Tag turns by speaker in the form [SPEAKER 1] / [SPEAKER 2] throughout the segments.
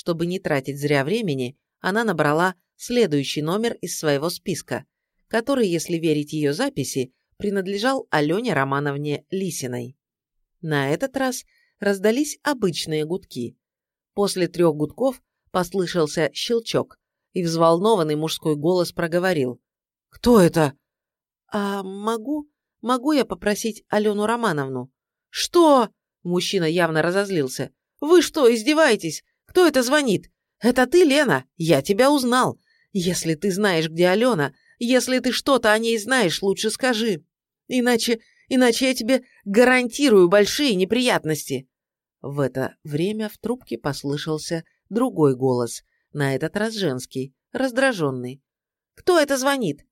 [SPEAKER 1] Чтобы не тратить зря времени, она набрала следующий номер из своего списка, который, если верить ее записи, принадлежал Алене Романовне Лисиной. На этот раз раздались обычные гудки. После трех гудков послышался щелчок, и взволнованный мужской голос проговорил. «Кто это?» «А могу? Могу я попросить Алену Романовну?» «Что?» Мужчина явно разозлился. «Вы что, издеваетесь? Кто это звонит? Это ты, Лена? Я тебя узнал. Если ты знаешь, где Алена, если ты что-то о ней знаешь, лучше скажи. Иначе, иначе я тебе гарантирую большие неприятности». В это время в трубке послышался другой голос, на этот раз женский, раздраженный. «Кто это звонит?»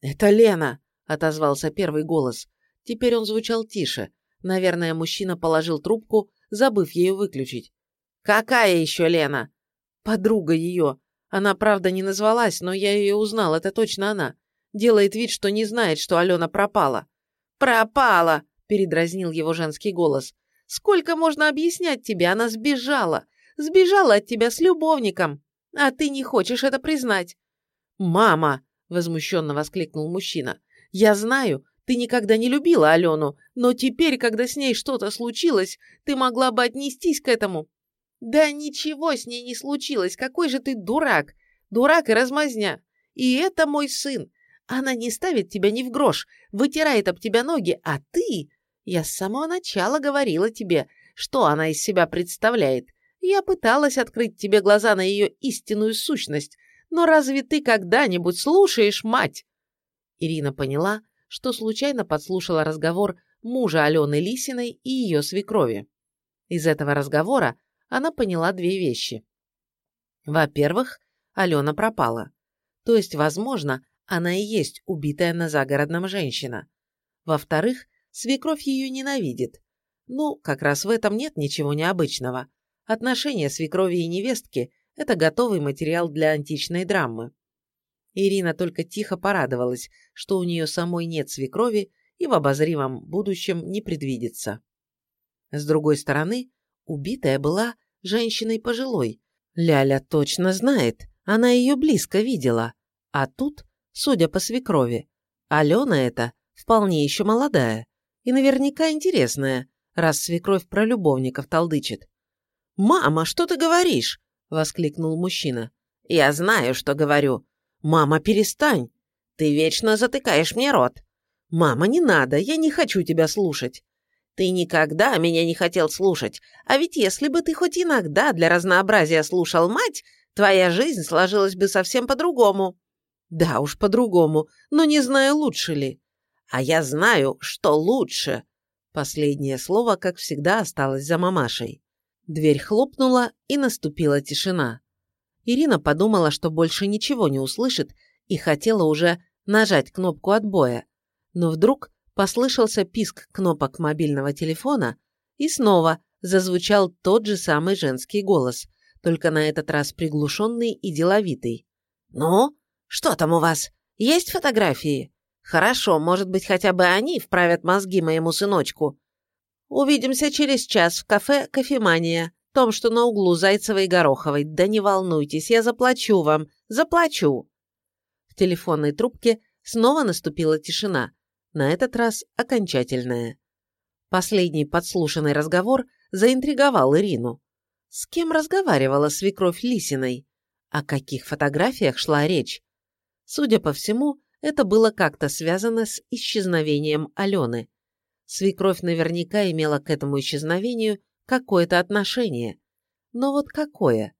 [SPEAKER 1] «Это Лена», — отозвался первый голос. Теперь он звучал тише. Наверное, мужчина положил трубку, забыв ее выключить. «Какая еще Лена?» «Подруга ее. Она, правда, не назвалась, но я ее узнал, это точно она. Делает вид, что не знает, что Алена пропала». «Пропала!» — передразнил его женский голос. «Сколько можно объяснять тебе? Она сбежала. Сбежала от тебя с любовником. А ты не хочешь это признать». «Мама!» — возмущенно воскликнул мужчина. «Я знаю, ты никогда не любила Алену, но теперь, когда с ней что-то случилось, ты могла бы отнестись к этому». «Да ничего с ней не случилось, какой же ты дурак! Дурак и размазня! И это мой сын! Она не ставит тебя ни в грош, вытирает об тебя ноги, а ты... Я с самого начала говорила тебе, что она из себя представляет. Я пыталась открыть тебе глаза на ее истинную сущность, но разве ты когда-нибудь слушаешь мать?» Ирина поняла, что случайно подслушала разговор мужа Алены Лисиной и ее свекрови. Из этого разговора она поняла две вещи. Во-первых, Алена пропала. То есть, возможно, она и есть убитая на загородном женщина. Во-вторых, свекровь ее ненавидит. Ну, как раз в этом нет ничего необычного. Отношения свекрови и невестки – это готовый материал для античной драмы. Ирина только тихо порадовалась, что у нее самой нет свекрови и в обозримом будущем не предвидится. С другой стороны, убитая была женщиной пожилой. Ляля точно знает, она ее близко видела. А тут, судя по свекрови, Алена эта вполне еще молодая и наверняка интересная, раз свекровь про любовников толдычит. «Мама, что ты говоришь?» — воскликнул мужчина. «Я знаю, что говорю. «Мама, перестань! Ты вечно затыкаешь мне рот!» «Мама, не надо, я не хочу тебя слушать!» «Ты никогда меня не хотел слушать, а ведь если бы ты хоть иногда для разнообразия слушал мать, твоя жизнь сложилась бы совсем по-другому». «Да уж, по-другому, но не знаю, лучше ли». «А я знаю, что лучше!» Последнее слово, как всегда, осталось за мамашей. Дверь хлопнула, и наступила тишина. Ирина подумала, что больше ничего не услышит и хотела уже нажать кнопку отбоя. Но вдруг послышался писк кнопок мобильного телефона, и снова зазвучал тот же самый женский голос, только на этот раз приглушенный и деловитый. «Ну, что там у вас? Есть фотографии? Хорошо, может быть, хотя бы они вправят мозги моему сыночку. Увидимся через час в кафе «Кофемания» том, что на углу Зайцевой и Гороховой. Да не волнуйтесь, я заплачу вам. Заплачу!» В телефонной трубке снова наступила тишина, на этот раз окончательная. Последний подслушанный разговор заинтриговал Ирину. С кем разговаривала свекровь Лисиной? О каких фотографиях шла речь? Судя по всему, это было как-то связано с исчезновением Алены. Свекровь наверняка имела к этому исчезновению какое-то отношение. Но вот какое?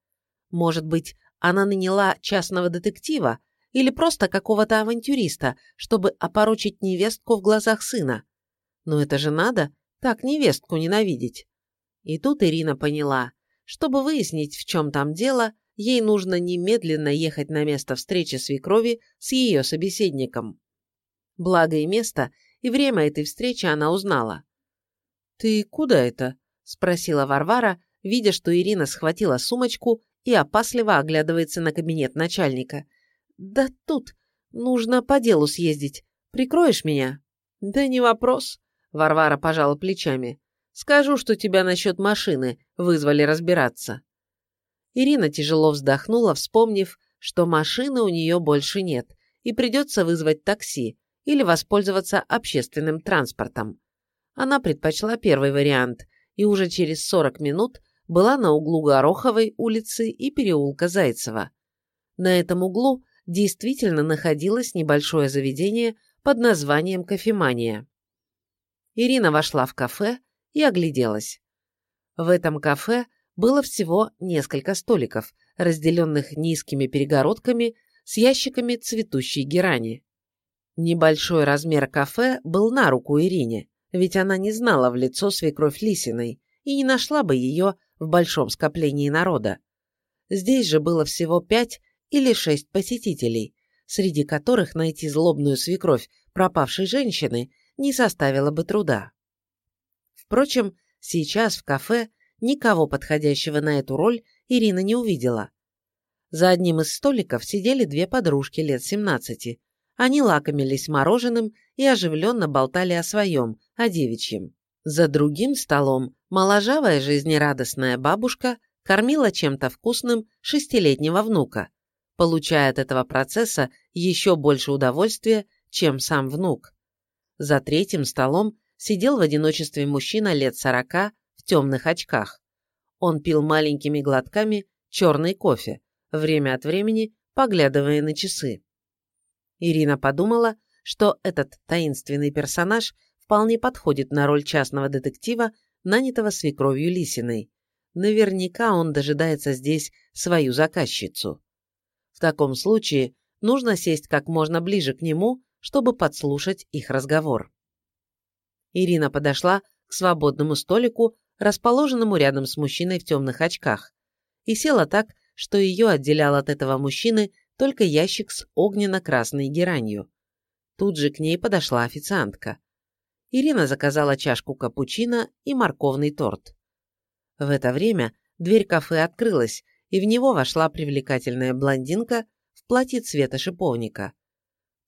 [SPEAKER 1] Может быть, она наняла частного детектива или просто какого-то авантюриста, чтобы опорочить невестку в глазах сына? Но это же надо так невестку ненавидеть. И тут Ирина поняла, чтобы выяснить, в чем там дело, ей нужно немедленно ехать на место встречи свекрови с ее собеседником. Благо и место, и время этой встречи она узнала. «Ты куда это?» – спросила Варвара, видя, что Ирина схватила сумочку и опасливо оглядывается на кабинет начальника. «Да тут. Нужно по делу съездить. Прикроешь меня?» «Да не вопрос», – Варвара пожала плечами. «Скажу, что тебя насчет машины вызвали разбираться». Ирина тяжело вздохнула, вспомнив, что машины у нее больше нет, и придется вызвать такси или воспользоваться общественным транспортом. Она предпочла первый вариант и уже через 40 минут была на углу Гороховой улицы и переулка Зайцева. На этом углу действительно находилось небольшое заведение под названием «Кофемания». Ирина вошла в кафе и огляделась. В этом кафе было всего несколько столиков, разделенных низкими перегородками с ящиками цветущей герани. Небольшой размер кафе был на руку Ирине, ведь она не знала в лицо свекровь Лисиной и не нашла бы ее в большом скоплении народа. Здесь же было всего пять или шесть посетителей, среди которых найти злобную свекровь пропавшей женщины не составило бы труда. Впрочем, сейчас в кафе никого подходящего на эту роль Ирина не увидела. За одним из столиков сидели две подружки лет 17. Они лакомились мороженым и оживленно болтали о своем, о девичьем. За другим столом моложавая жизнерадостная бабушка кормила чем-то вкусным шестилетнего внука, получая от этого процесса еще больше удовольствия, чем сам внук. За третьим столом сидел в одиночестве мужчина лет сорока в темных очках. Он пил маленькими глотками черный кофе, время от времени поглядывая на часы. Ирина подумала, что этот таинственный персонаж вполне подходит на роль частного детектива, нанятого свекровью Лисиной. Наверняка он дожидается здесь свою заказчицу. В таком случае нужно сесть как можно ближе к нему, чтобы подслушать их разговор. Ирина подошла к свободному столику, расположенному рядом с мужчиной в темных очках, и села так, что ее отделял от этого мужчины только ящик с огненно-красной геранью. Тут же к ней подошла официантка. Ирина заказала чашку капучино и морковный торт. В это время дверь кафе открылась, и в него вошла привлекательная блондинка в платье цвета шиповника.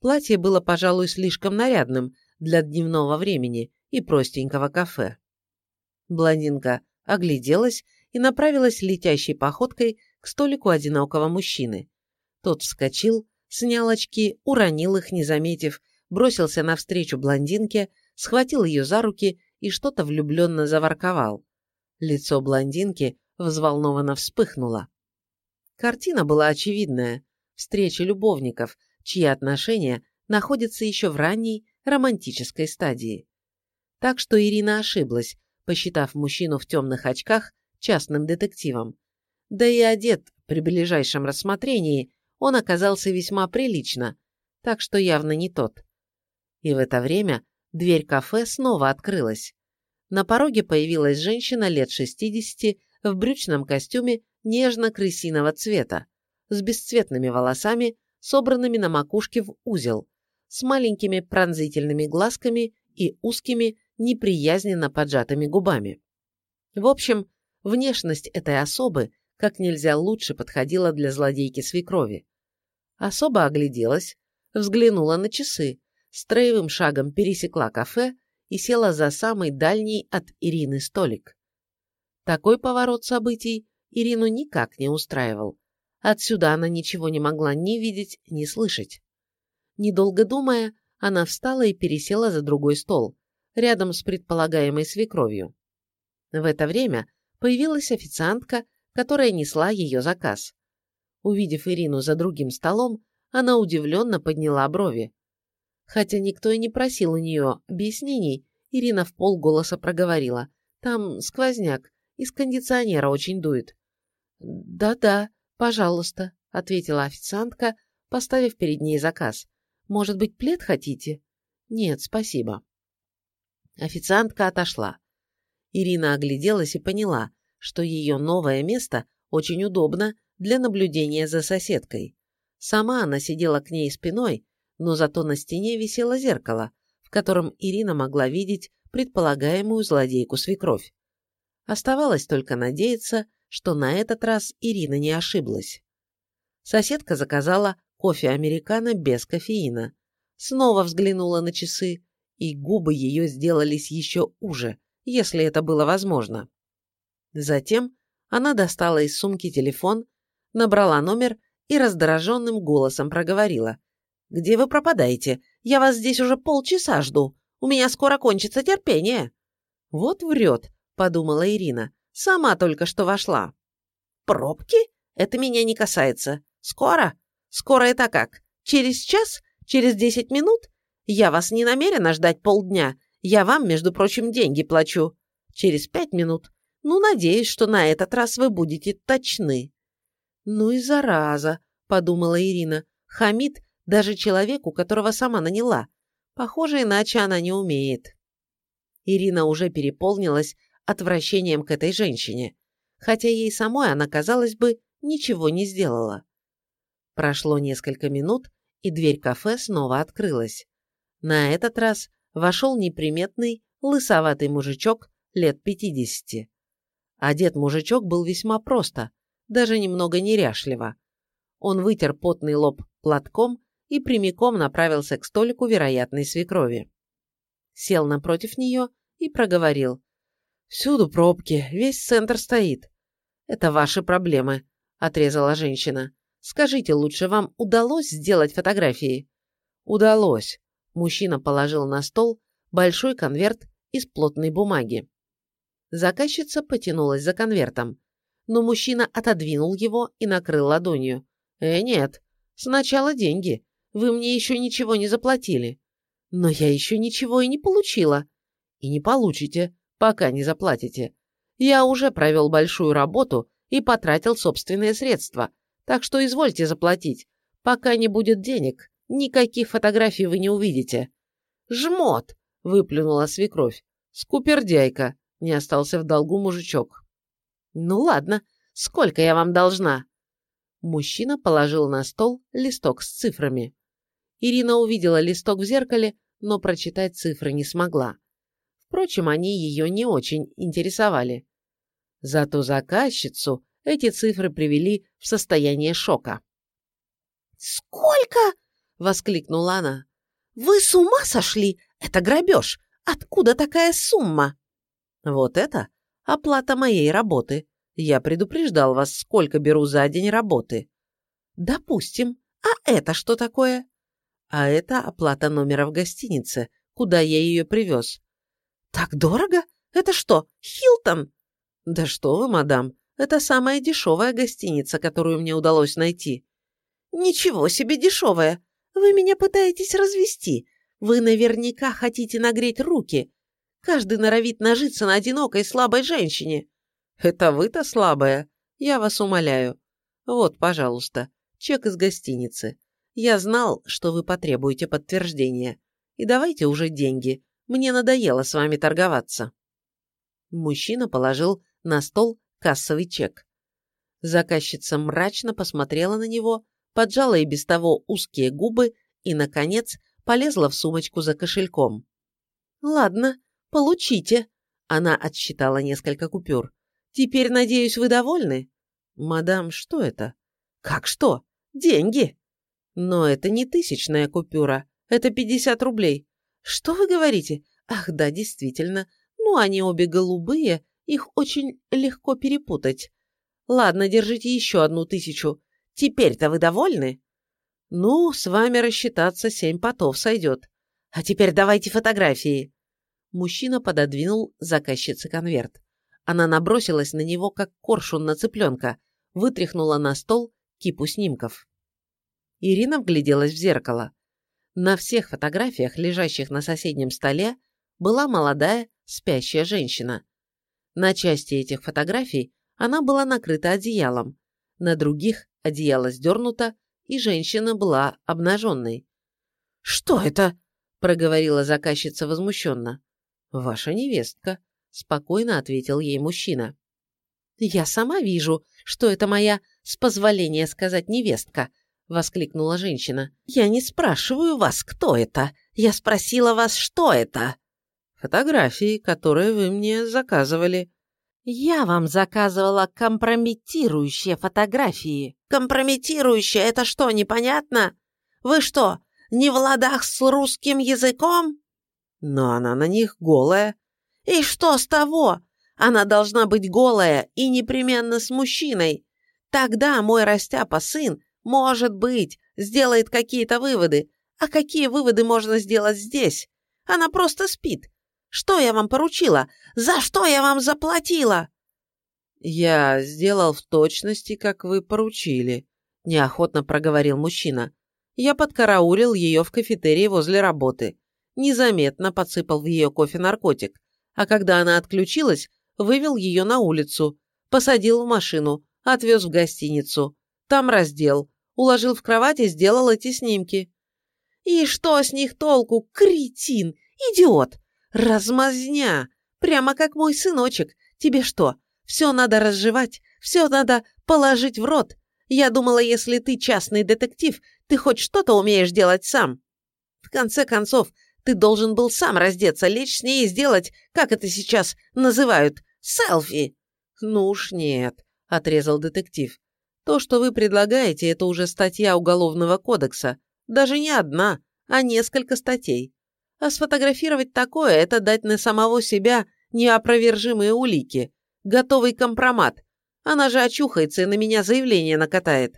[SPEAKER 1] Платье было, пожалуй, слишком нарядным для дневного времени и простенького кафе. Блондинка огляделась и направилась летящей походкой к столику одинокого мужчины. Тот вскочил, снял очки, уронил их, не заметив, бросился навстречу блондинке, схватил ее за руки и что-то влюбленно заворковал. Лицо блондинки взволнованно вспыхнуло. Картина была очевидная. Встреча любовников, чьи отношения находятся еще в ранней романтической стадии. Так что Ирина ошиблась, посчитав мужчину в темных очках частным детективом. Да и одет при ближайшем рассмотрении он оказался весьма прилично, так что явно не тот. И в это время дверь кафе снова открылась. На пороге появилась женщина лет 60 в брючном костюме нежно-крысиного цвета, с бесцветными волосами, собранными на макушке в узел, с маленькими пронзительными глазками и узкими, неприязненно поджатыми губами. В общем, внешность этой особы как нельзя лучше подходила для злодейки свекрови. Особо огляделась, взглянула на часы, строевым шагом пересекла кафе и села за самый дальний от Ирины столик. Такой поворот событий Ирину никак не устраивал. Отсюда она ничего не могла ни видеть, ни слышать. Недолго думая, она встала и пересела за другой стол, рядом с предполагаемой свекровью. В это время появилась официантка которая несла ее заказ. Увидев Ирину за другим столом, она удивленно подняла брови. Хотя никто и не просил у нее объяснений, Ирина в полголоса проговорила. «Там сквозняк, из кондиционера очень дует». «Да-да, пожалуйста», — ответила официантка, поставив перед ней заказ. «Может быть, плед хотите?» «Нет, спасибо». Официантка отошла. Ирина огляделась и поняла, что ее новое место очень удобно для наблюдения за соседкой. Сама она сидела к ней спиной, но зато на стене висело зеркало, в котором Ирина могла видеть предполагаемую злодейку-свекровь. Оставалось только надеяться, что на этот раз Ирина не ошиблась. Соседка заказала кофе американо без кофеина. Снова взглянула на часы, и губы ее сделались еще уже, если это было возможно. Затем Она достала из сумки телефон, набрала номер и раздраженным голосом проговорила. «Где вы пропадаете? Я вас здесь уже полчаса жду. У меня скоро кончится терпение». «Вот врет», — подумала Ирина. «Сама только что вошла». «Пробки? Это меня не касается. Скоро? Скоро это как? Через час? Через десять минут? Я вас не намерена ждать полдня. Я вам, между прочим, деньги плачу. Через пять минут. Ну, надеюсь, что на этот раз вы будете точны». «Ну и зараза», — подумала Ирина. «Хамид даже человеку, которого сама наняла. Похоже, иначе она не умеет». Ирина уже переполнилась отвращением к этой женщине, хотя ей самой она, казалось бы, ничего не сделала. Прошло несколько минут, и дверь кафе снова открылась. На этот раз вошел неприметный, лысоватый мужичок лет пятидесяти. Одет мужичок был весьма просто, даже немного неряшливо. Он вытер потный лоб платком и прямиком направился к столику вероятной свекрови. Сел напротив нее и проговорил. «Всюду пробки, весь центр стоит». «Это ваши проблемы», — отрезала женщина. «Скажите лучше, вам удалось сделать фотографии?» «Удалось». Мужчина положил на стол большой конверт из плотной бумаги. Заказчица потянулась за конвертом, но мужчина отодвинул его и накрыл ладонью. «Э, нет, сначала деньги. Вы мне еще ничего не заплатили». «Но я еще ничего и не получила». «И не получите, пока не заплатите. Я уже провел большую работу и потратил собственные средства, так что извольте заплатить. Пока не будет денег, никаких фотографий вы не увидите». «Жмот!» – выплюнула свекровь. «Скупердяйка!» Не остался в долгу мужичок. «Ну ладно, сколько я вам должна?» Мужчина положил на стол листок с цифрами. Ирина увидела листок в зеркале, но прочитать цифры не смогла. Впрочем, они ее не очень интересовали. Зато заказчицу эти цифры привели в состояние шока.
[SPEAKER 2] «Сколько?» — воскликнула она. «Вы с ума сошли? Это грабеж! Откуда такая сумма?»
[SPEAKER 1] Вот это оплата моей работы. Я предупреждал вас, сколько беру за день работы. Допустим. А это что такое? А это оплата номера в гостинице, куда я ее привез.
[SPEAKER 2] Так дорого? Это что, Хилтон?
[SPEAKER 1] Да что вы, мадам, это самая дешевая гостиница, которую мне удалось найти.
[SPEAKER 2] Ничего себе дешевая. Вы меня пытаетесь развести. Вы наверняка хотите нагреть руки. Каждый норовит нажиться на одинокой слабой женщине.
[SPEAKER 1] Это вы-то слабая? Я вас умоляю. Вот, пожалуйста, чек из гостиницы. Я знал, что вы потребуете подтверждения. И давайте уже деньги. Мне надоело с вами торговаться. Мужчина положил на стол кассовый чек. Заказчица мрачно посмотрела на него, поджала и без того узкие губы и, наконец, полезла в сумочку за кошельком. «Ладно, «Получите!» Она отсчитала несколько купюр. «Теперь, надеюсь, вы довольны?» «Мадам, что это?» «Как что? Деньги!» «Но это не тысячная купюра. Это 50 рублей. Что вы говорите? Ах, да, действительно. Ну, они обе голубые, их очень легко перепутать. Ладно, держите еще одну тысячу. Теперь-то вы довольны?» «Ну, с вами рассчитаться семь потов сойдет. А теперь давайте фотографии». Мужчина пододвинул заказчице конверт. Она набросилась на него, как коршун на цыпленка, вытряхнула на стол кипу снимков. Ирина вгляделась в зеркало. На всех фотографиях, лежащих на соседнем столе, была молодая, спящая женщина. На части этих фотографий она была накрыта одеялом, на других одеяло сдернуто, и женщина была обнаженной.
[SPEAKER 2] «Что это?»
[SPEAKER 1] – проговорила заказчица возмущенно. «Ваша невестка», – спокойно ответил ей мужчина. «Я сама вижу, что это моя, с позволения сказать, невестка», – воскликнула женщина. «Я не спрашиваю вас, кто это. Я спросила вас, что это». «Фотографии, которые вы мне заказывали». «Я вам заказывала компрометирующие фотографии».
[SPEAKER 2] «Компрометирующие – это что, непонятно? Вы что, не в ладах с русским языком?»
[SPEAKER 1] Но она на них голая.
[SPEAKER 2] И что с того? Она должна быть голая и непременно с мужчиной. Тогда мой растяпа сын, может быть, сделает какие-то выводы. А какие выводы можно сделать здесь? Она просто спит. Что я вам поручила? За что я вам заплатила?»
[SPEAKER 1] «Я сделал в точности, как вы поручили», – неохотно проговорил мужчина. «Я подкараулил ее в кафетерии возле работы. Незаметно подсыпал в ее кофе наркотик, а когда она отключилась, вывел ее на улицу, посадил в машину, отвез в гостиницу. Там раздел, уложил в кровать и сделал эти снимки.
[SPEAKER 2] «И что с них толку? Кретин! Идиот! Размазня! Прямо как мой сыночек. Тебе что, все надо разжевать, все надо положить в рот? Я думала, если ты частный детектив, ты хоть что-то умеешь делать сам. В конце концов, ты должен был сам раздеться, лечь с ней и сделать, как это сейчас называют, селфи.
[SPEAKER 1] Ну уж нет, отрезал детектив. То, что вы предлагаете, это уже статья Уголовного кодекса. Даже не одна, а несколько статей. А сфотографировать такое – это дать на самого себя неопровержимые улики. Готовый компромат. Она же очухается и на меня заявление накатает.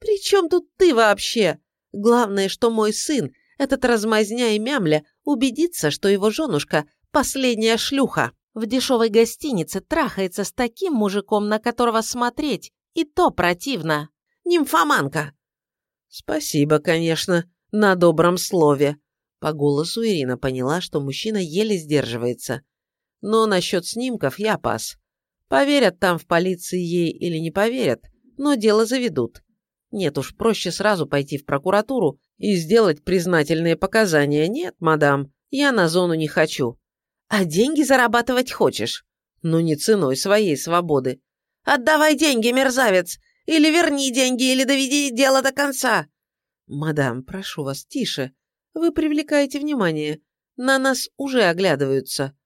[SPEAKER 2] «При чем тут ты вообще? Главное, что мой сын, этот размазня и мямля, убедится, что его женушка – последняя шлюха. В дешевой гостинице трахается с таким мужиком, на которого смотреть, и то противно. Нимфоманка!»
[SPEAKER 1] «Спасибо, конечно, на добром слове», по голосу Ирина поняла, что мужчина еле сдерживается. Но насчет снимков я пас. Поверят там в полиции ей или не поверят, но дело заведут. Нет уж, проще сразу пойти в прокуратуру и сделать признательные показания. Нет, мадам, я на зону не хочу.
[SPEAKER 2] А деньги зарабатывать хочешь?
[SPEAKER 1] Ну, не ценой своей свободы.
[SPEAKER 2] Отдавай деньги, мерзавец! Или верни деньги, или доведи дело до конца.
[SPEAKER 1] Мадам, прошу вас, тише. Вы привлекаете внимание. На нас уже оглядываются».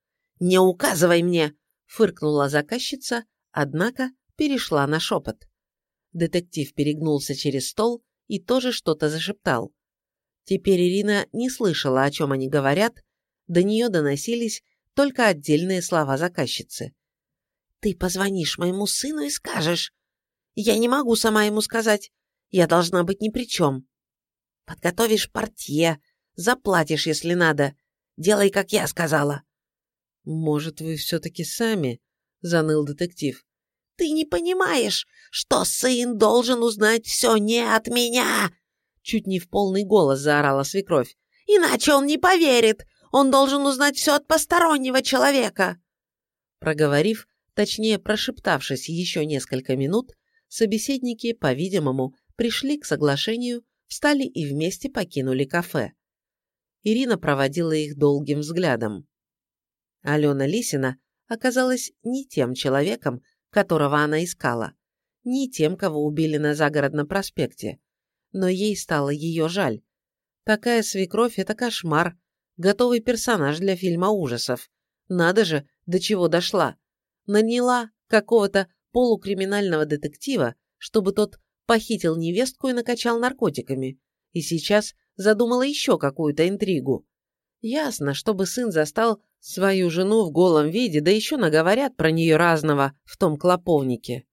[SPEAKER 2] «Не указывай мне!»
[SPEAKER 1] – фыркнула заказчица, однако перешла на шепот. Детектив перегнулся через стол и тоже что-то зашептал. Теперь Ирина не слышала, о чем они говорят, до нее доносились только отдельные слова заказчицы.
[SPEAKER 2] «Ты позвонишь моему сыну и скажешь. Я не могу сама ему сказать. Я должна быть ни при чем. Подготовишь портье, Заплатишь, если надо. Делай, как я сказала».
[SPEAKER 1] «Может, вы все-таки сами?» – заныл детектив.
[SPEAKER 2] «Ты не понимаешь, что сын должен узнать все не от меня!» Чуть не в полный голос заорала свекровь. «Иначе он не поверит! Он должен узнать все от постороннего человека!»
[SPEAKER 1] Проговорив, точнее прошептавшись еще несколько минут, собеседники, по-видимому, пришли к соглашению, встали и вместе покинули кафе. Ирина проводила их долгим взглядом. Алена Лисина оказалась не тем человеком, которого она искала, не тем, кого убили на загородном проспекте, но ей стало ее жаль. Такая свекровь – это кошмар, готовый персонаж для фильма ужасов. Надо же, до чего дошла. Наняла какого-то полукриминального детектива, чтобы тот похитил невестку и накачал наркотиками, и сейчас задумала еще какую-то интригу. Ясно, чтобы сын застал свою жену в голом виде, да еще наговорят про нее разного в том клоповнике.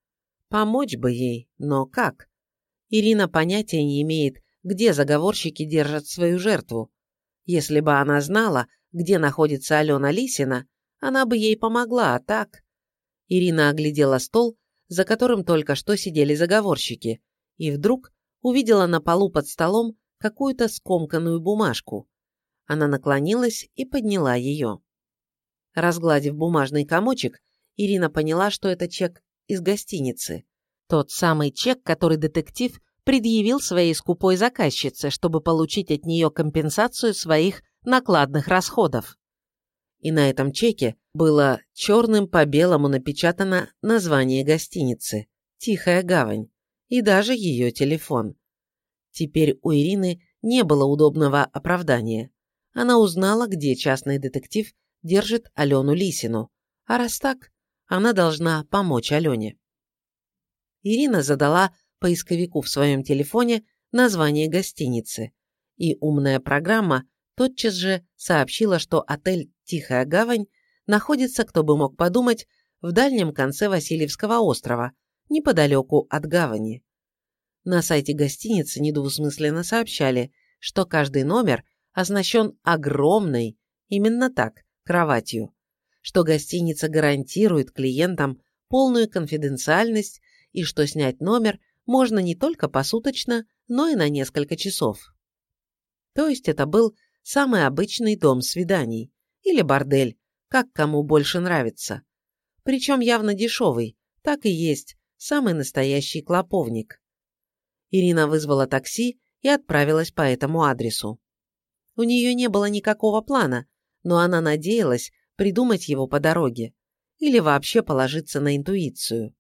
[SPEAKER 1] Помочь бы ей, но как? Ирина понятия не имеет, где заговорщики держат свою жертву. Если бы она знала, где находится Алена Лисина, она бы ей помогла, а так... Ирина оглядела стол, за которым только что сидели заговорщики, и вдруг увидела на полу под столом какую-то скомканную бумажку. Она наклонилась и подняла ее. Разгладив бумажный комочек, Ирина поняла, что это чек из гостиницы. Тот самый чек, который детектив предъявил своей скупой заказчице, чтобы получить от нее компенсацию своих накладных расходов. И на этом чеке было черным по белому напечатано название гостиницы «Тихая гавань» и даже ее телефон. Теперь у Ирины не было удобного оправдания. Она узнала, где частный детектив держит Алену Лисину, а раз так, она должна помочь Алене. Ирина задала поисковику в своем телефоне название гостиницы, и умная программа тотчас же сообщила, что отель «Тихая гавань» находится, кто бы мог подумать, в дальнем конце Васильевского острова, неподалеку от гавани. На сайте гостиницы недвусмысленно сообщали, что каждый номер оснащен огромной, именно так, кроватью, что гостиница гарантирует клиентам полную конфиденциальность и что снять номер можно не только посуточно, но и на несколько часов. То есть это был самый обычный дом свиданий или бордель, как кому больше нравится. Причем явно дешевый, так и есть, самый настоящий клоповник. Ирина вызвала такси и отправилась по этому адресу. У нее не было никакого плана, но она надеялась придумать его по дороге или вообще положиться на интуицию.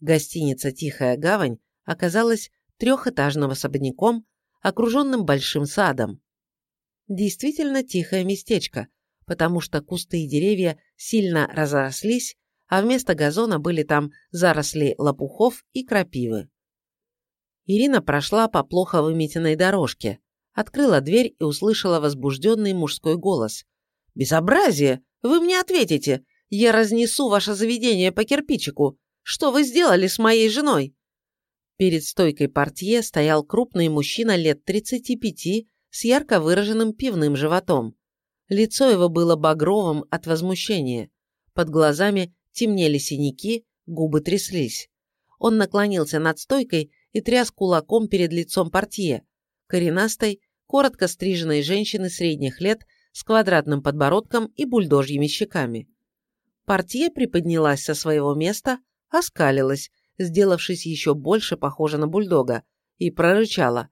[SPEAKER 1] Гостиница «Тихая гавань» оказалась трехэтажным особняком, окруженным большим садом. Действительно тихое местечко, потому что кусты и деревья сильно разрослись, а вместо газона были там заросли лопухов и крапивы. Ирина прошла по плохо выметенной дорожке, открыла дверь и услышала возбужденный мужской голос. «Безобразие! Вы мне ответите! Я разнесу ваше заведение по кирпичику! Что вы сделали с моей женой?» Перед стойкой портье стоял крупный мужчина лет 35 с ярко выраженным пивным животом. Лицо его было багровым от возмущения. Под глазами темнели синяки, губы тряслись. Он наклонился над стойкой и тряс кулаком перед лицом портье, коренастой, коротко стриженной женщины средних лет с квадратным подбородком и бульдожьими щеками. Портье приподнялась со своего места, оскалилась, сделавшись еще больше похожа на бульдога, и прорычала.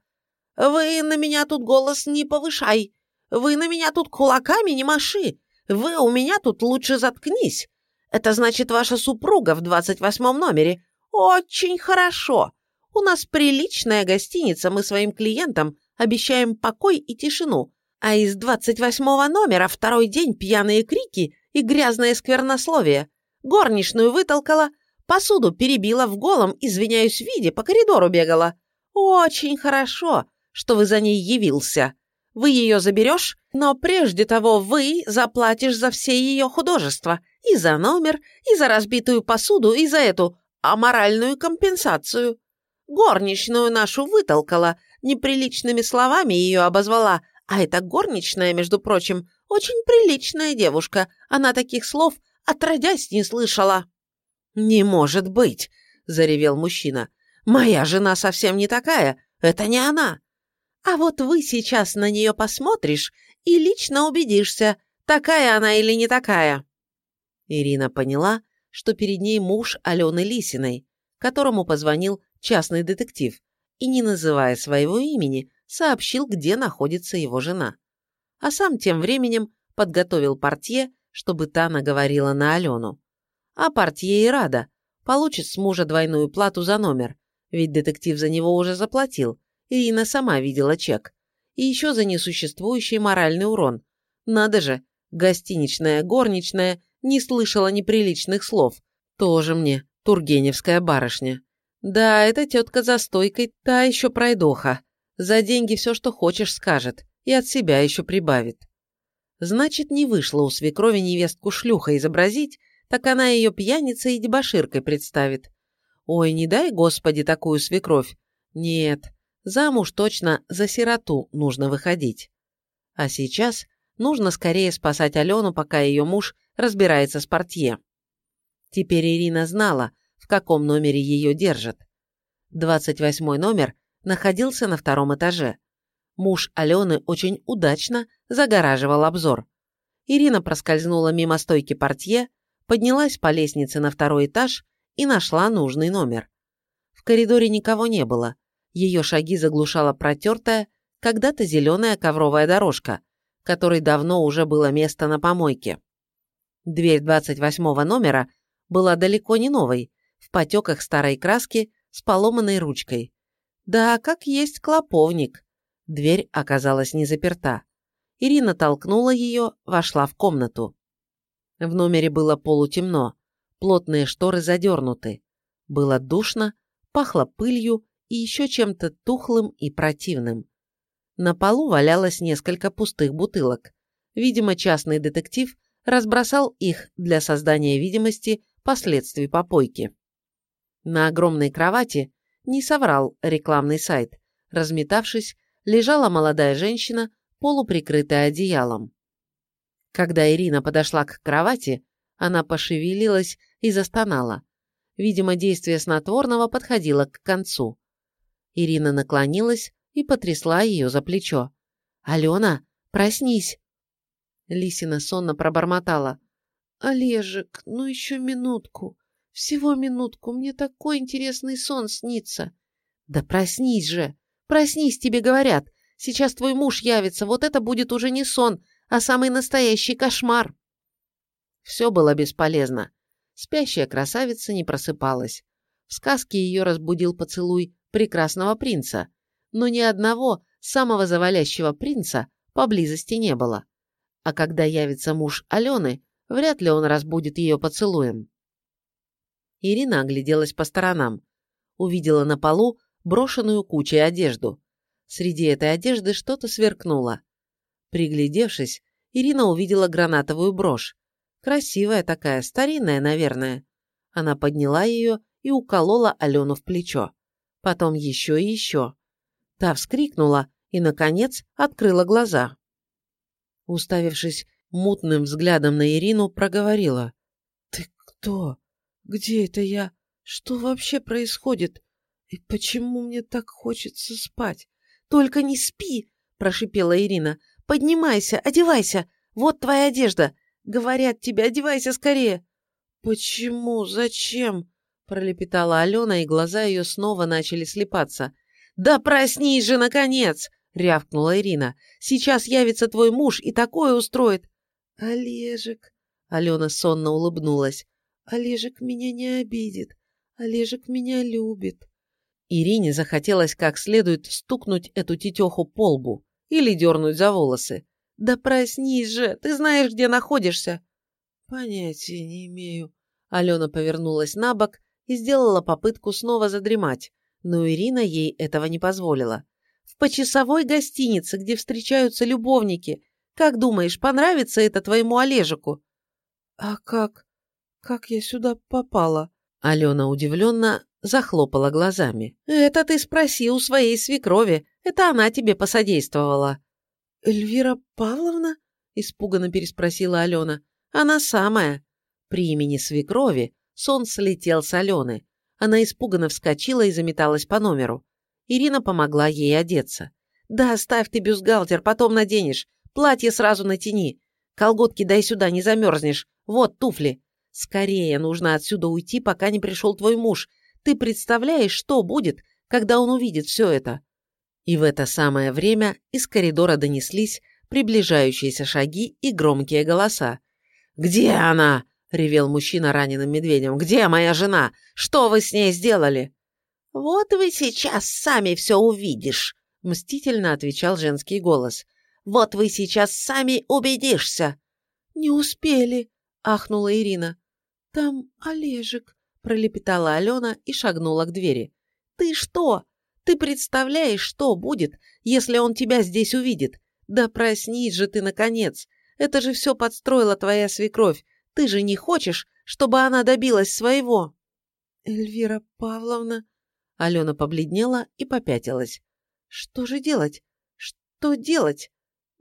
[SPEAKER 1] «Вы на меня тут голос не повышай! Вы на меня тут кулаками не маши! Вы у меня тут лучше заткнись! Это значит ваша супруга в двадцать восьмом номере. Очень хорошо! У нас приличная гостиница, мы своим клиентам обещаем покой и тишину, а из двадцать восьмого номера второй день пьяные крики и грязное сквернословие. Горничную вытолкала, Посуду перебила в голом, извиняюсь, виде, по коридору бегала. Очень хорошо, что вы за ней явился. Вы ее заберешь, но прежде того вы заплатишь за все ее художества. И за номер, и за разбитую посуду, и за эту аморальную компенсацию. Горничную нашу вытолкала, неприличными словами ее обозвала, а эта горничная, между прочим, очень приличная девушка. Она таких слов отродясь не слышала. «Не может быть!» – заревел мужчина. «Моя жена совсем не такая. Это не она. А вот вы сейчас на нее посмотришь и лично убедишься, такая она или не такая». Ирина поняла, что перед ней муж Алены Лисиной, которому позвонил частный детектив, и, не называя своего имени, сообщил, где находится его жена. А сам тем временем подготовил портье, чтобы та наговорила на Алену. А партия и рада. Получит с мужа двойную плату за номер, ведь детектив за него уже заплатил. Ирина сама видела чек. И еще за несуществующий моральный урон. Надо же, гостиничная горничная не слышала неприличных слов. Тоже мне тургеневская барышня. Да, эта тетка за стойкой та еще пройдоха. За деньги все, что хочешь, скажет. И от себя еще прибавит. Значит, не вышло у свекрови невестку шлюха изобразить, так она ее пьяницей и дебоширкой представит. Ой, не дай, Господи, такую свекровь. Нет, замуж точно за сироту нужно выходить. А сейчас нужно скорее спасать Алену, пока ее муж разбирается с портье. Теперь Ирина знала, в каком номере ее держат. 28 номер находился на втором этаже. Муж Алены очень удачно загораживал обзор. Ирина проскользнула мимо стойки портье, поднялась по лестнице на второй этаж и нашла нужный номер. В коридоре никого не было. Ее шаги заглушала протертая, когда-то зеленая ковровая дорожка, которой давно уже было место на помойке. Дверь 28 номера была далеко не новой, в потеках старой краски с поломанной ручкой. Да, как есть клоповник. Дверь оказалась не заперта. Ирина толкнула ее, вошла в комнату. В номере было полутемно, плотные шторы задернуты. Было душно, пахло пылью и еще чем-то тухлым и противным. На полу валялось несколько пустых бутылок. Видимо, частный детектив разбросал их для создания видимости последствий попойки. На огромной кровати не соврал рекламный сайт. Разметавшись, лежала молодая женщина, полуприкрытая одеялом. Когда Ирина подошла к кровати, она пошевелилась и застонала. Видимо, действие снотворного подходило к концу. Ирина наклонилась и потрясла ее за плечо. «Алена, проснись!» Лисина сонно пробормотала. «Олежек, ну еще минутку. Всего минутку. Мне такой интересный сон снится». «Да проснись же! Проснись, тебе говорят. Сейчас твой муж явится. Вот это будет уже не сон, а самый настоящий кошмар». Все было бесполезно. Спящая красавица не просыпалась. В сказке ее разбудил поцелуй прекрасного принца, но ни одного самого завалящего принца поблизости не было. А когда явится муж Алены, вряд ли он разбудит ее поцелуем. Ирина огляделась по сторонам. Увидела на полу брошенную кучей одежду. Среди этой одежды что-то сверкнуло. Приглядевшись, Ирина увидела гранатовую брошь. Красивая такая, старинная, наверное. Она подняла ее и уколола Алену в плечо. Потом еще и еще. Та вскрикнула и, наконец, открыла глаза. Уставившись мутным взглядом на Ирину, проговорила. «Ты кто? Где это я? Что вообще происходит? И почему мне так хочется спать? Только не спи!» – прошипела Ирина. «Поднимайся, одевайся! Вот твоя одежда! Говорят тебе, одевайся скорее!» «Почему? Зачем?» – пролепетала Алена, и глаза ее снова начали слепаться. «Да проснись же, наконец!» – рявкнула Ирина. «Сейчас явится твой муж и такое устроит!» «Олежек!» – Алена сонно улыбнулась. «Олежек меня не обидит. Олежек меня любит». Ирине захотелось как следует стукнуть эту тетеху по лбу или дернуть за волосы. «Да проснись же! Ты знаешь, где находишься!» «Понятия не имею». Алена повернулась на бок и сделала попытку снова задремать, но Ирина ей этого не позволила. «В почасовой гостинице, где встречаются любовники. Как думаешь, понравится это твоему Олежику?» «А как? Как я сюда попала?» Алена удивленно захлопала глазами. «Это ты спроси у своей свекрови. Это она тебе посодействовала». «Эльвира Павловна?» – испуганно переспросила Алена. «Она самая». При имени свекрови сон слетел с Алены. Она испуганно вскочила и заметалась по номеру. Ирина помогла ей одеться. «Да, оставь ты бюстгальтер, потом наденешь. Платье сразу натяни. Колготки дай сюда, не замерзнешь. Вот туфли. Скорее, нужно отсюда уйти, пока не пришел твой муж. Ты представляешь, что будет, когда он увидит все это?» И в это самое время из коридора донеслись приближающиеся шаги и громкие голоса. «Где она?» — ревел мужчина раненым медведем. «Где моя жена? Что вы с ней сделали?» «Вот вы сейчас сами все увидишь», — мстительно отвечал женский голос. «Вот вы сейчас сами убедишься». «Не успели», — ахнула Ирина. «Там Олежек», — пролепетала Алена и шагнула к двери. «Ты что? Ты представляешь, что будет, если он тебя здесь увидит? Да проснись же ты, наконец! Это же все подстроила твоя свекровь. Ты же не хочешь, чтобы она добилась своего?» «Эльвира Павловна...» Алена побледнела и попятилась. «Что же делать? Что делать?»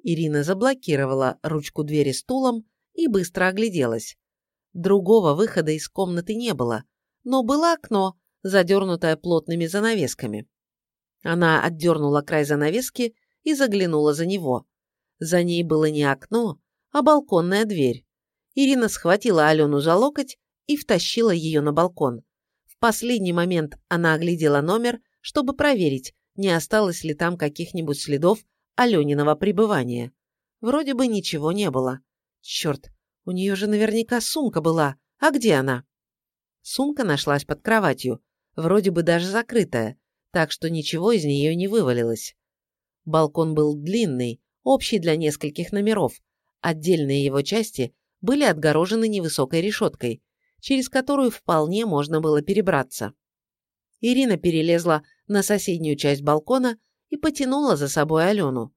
[SPEAKER 1] Ирина заблокировала ручку двери стулом и быстро огляделась. Другого выхода из комнаты не было, но было окно, задернутое плотными занавесками. Она отдернула край занавески и заглянула за него. За ней было не окно, а балконная дверь. Ирина схватила Алену за локоть и втащила ее на балкон. В последний момент она оглядела номер, чтобы проверить, не осталось ли там каких-нибудь следов Алениного пребывания. Вроде бы ничего не было. Черт, у нее же наверняка сумка была. А где она? Сумка нашлась под кроватью, вроде бы даже закрытая, так что ничего из нее не вывалилось. Балкон был длинный, общий для нескольких номеров. Отдельные его части были отгорожены невысокой решеткой, через которую вполне можно было перебраться. Ирина перелезла на соседнюю часть балкона и потянула за собой Алену.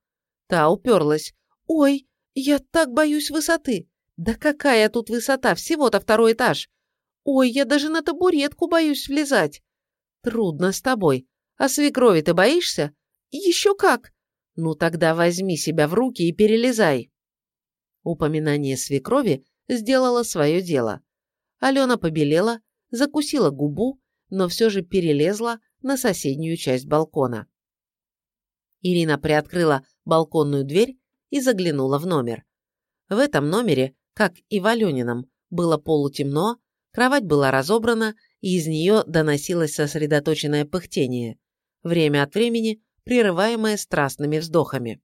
[SPEAKER 1] Та уперлась. «Ой, я так боюсь высоты!
[SPEAKER 2] Да какая тут высота, всего-то второй этаж. Ой, я даже на табуретку боюсь влезать. Трудно с тобой. А свекрови ты боишься? Еще как. Ну тогда возьми себя в руки и перелезай. Упоминание свекрови сделало свое дело. Алена побелела, закусила губу, но все же перелезла на соседнюю часть балкона. Ирина приоткрыла балконную дверь и заглянула в номер. В этом номере, как и в Аленином, было полутемно, кровать была разобрана, и из нее доносилось сосредоточенное пыхтение, время от времени прерываемое страстными вздохами.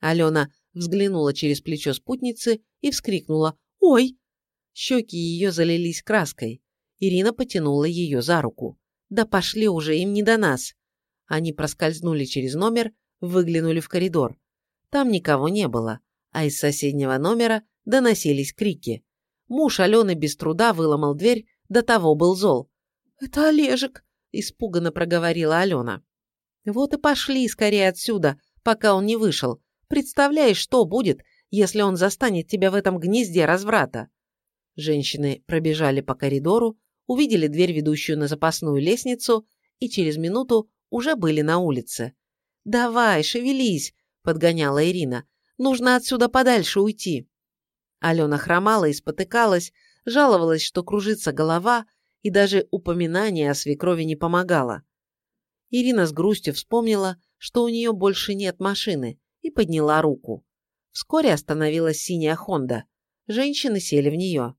[SPEAKER 2] Алена взглянула через плечо спутницы и вскрикнула «Ой!». Щеки ее залились краской. Ирина потянула ее за руку. «Да пошли уже, им не до нас!» Они проскользнули через номер, выглянули в коридор. Там никого не было, а из соседнего номера доносились крики. Муж Алены без труда выломал дверь, до того был зол. «Это Олежек!» – испуганно проговорила Алена. «Вот и пошли скорее отсюда, пока он не вышел. Представляешь, что будет, если он застанет тебя в этом гнезде разврата?» Женщины пробежали по коридору, увидели дверь, ведущую на запасную лестницу, и через минуту уже были на улице. «Давай, шевелись!» – подгоняла Ирина. «Нужно отсюда подальше уйти!» Алена хромала и спотыкалась, жаловалась, что кружится голова, и даже упоминание о свекрови не помогало. Ирина с грустью вспомнила, что у нее больше нет машины, и подняла руку. Вскоре остановилась синяя Хонда. Женщины сели в нее.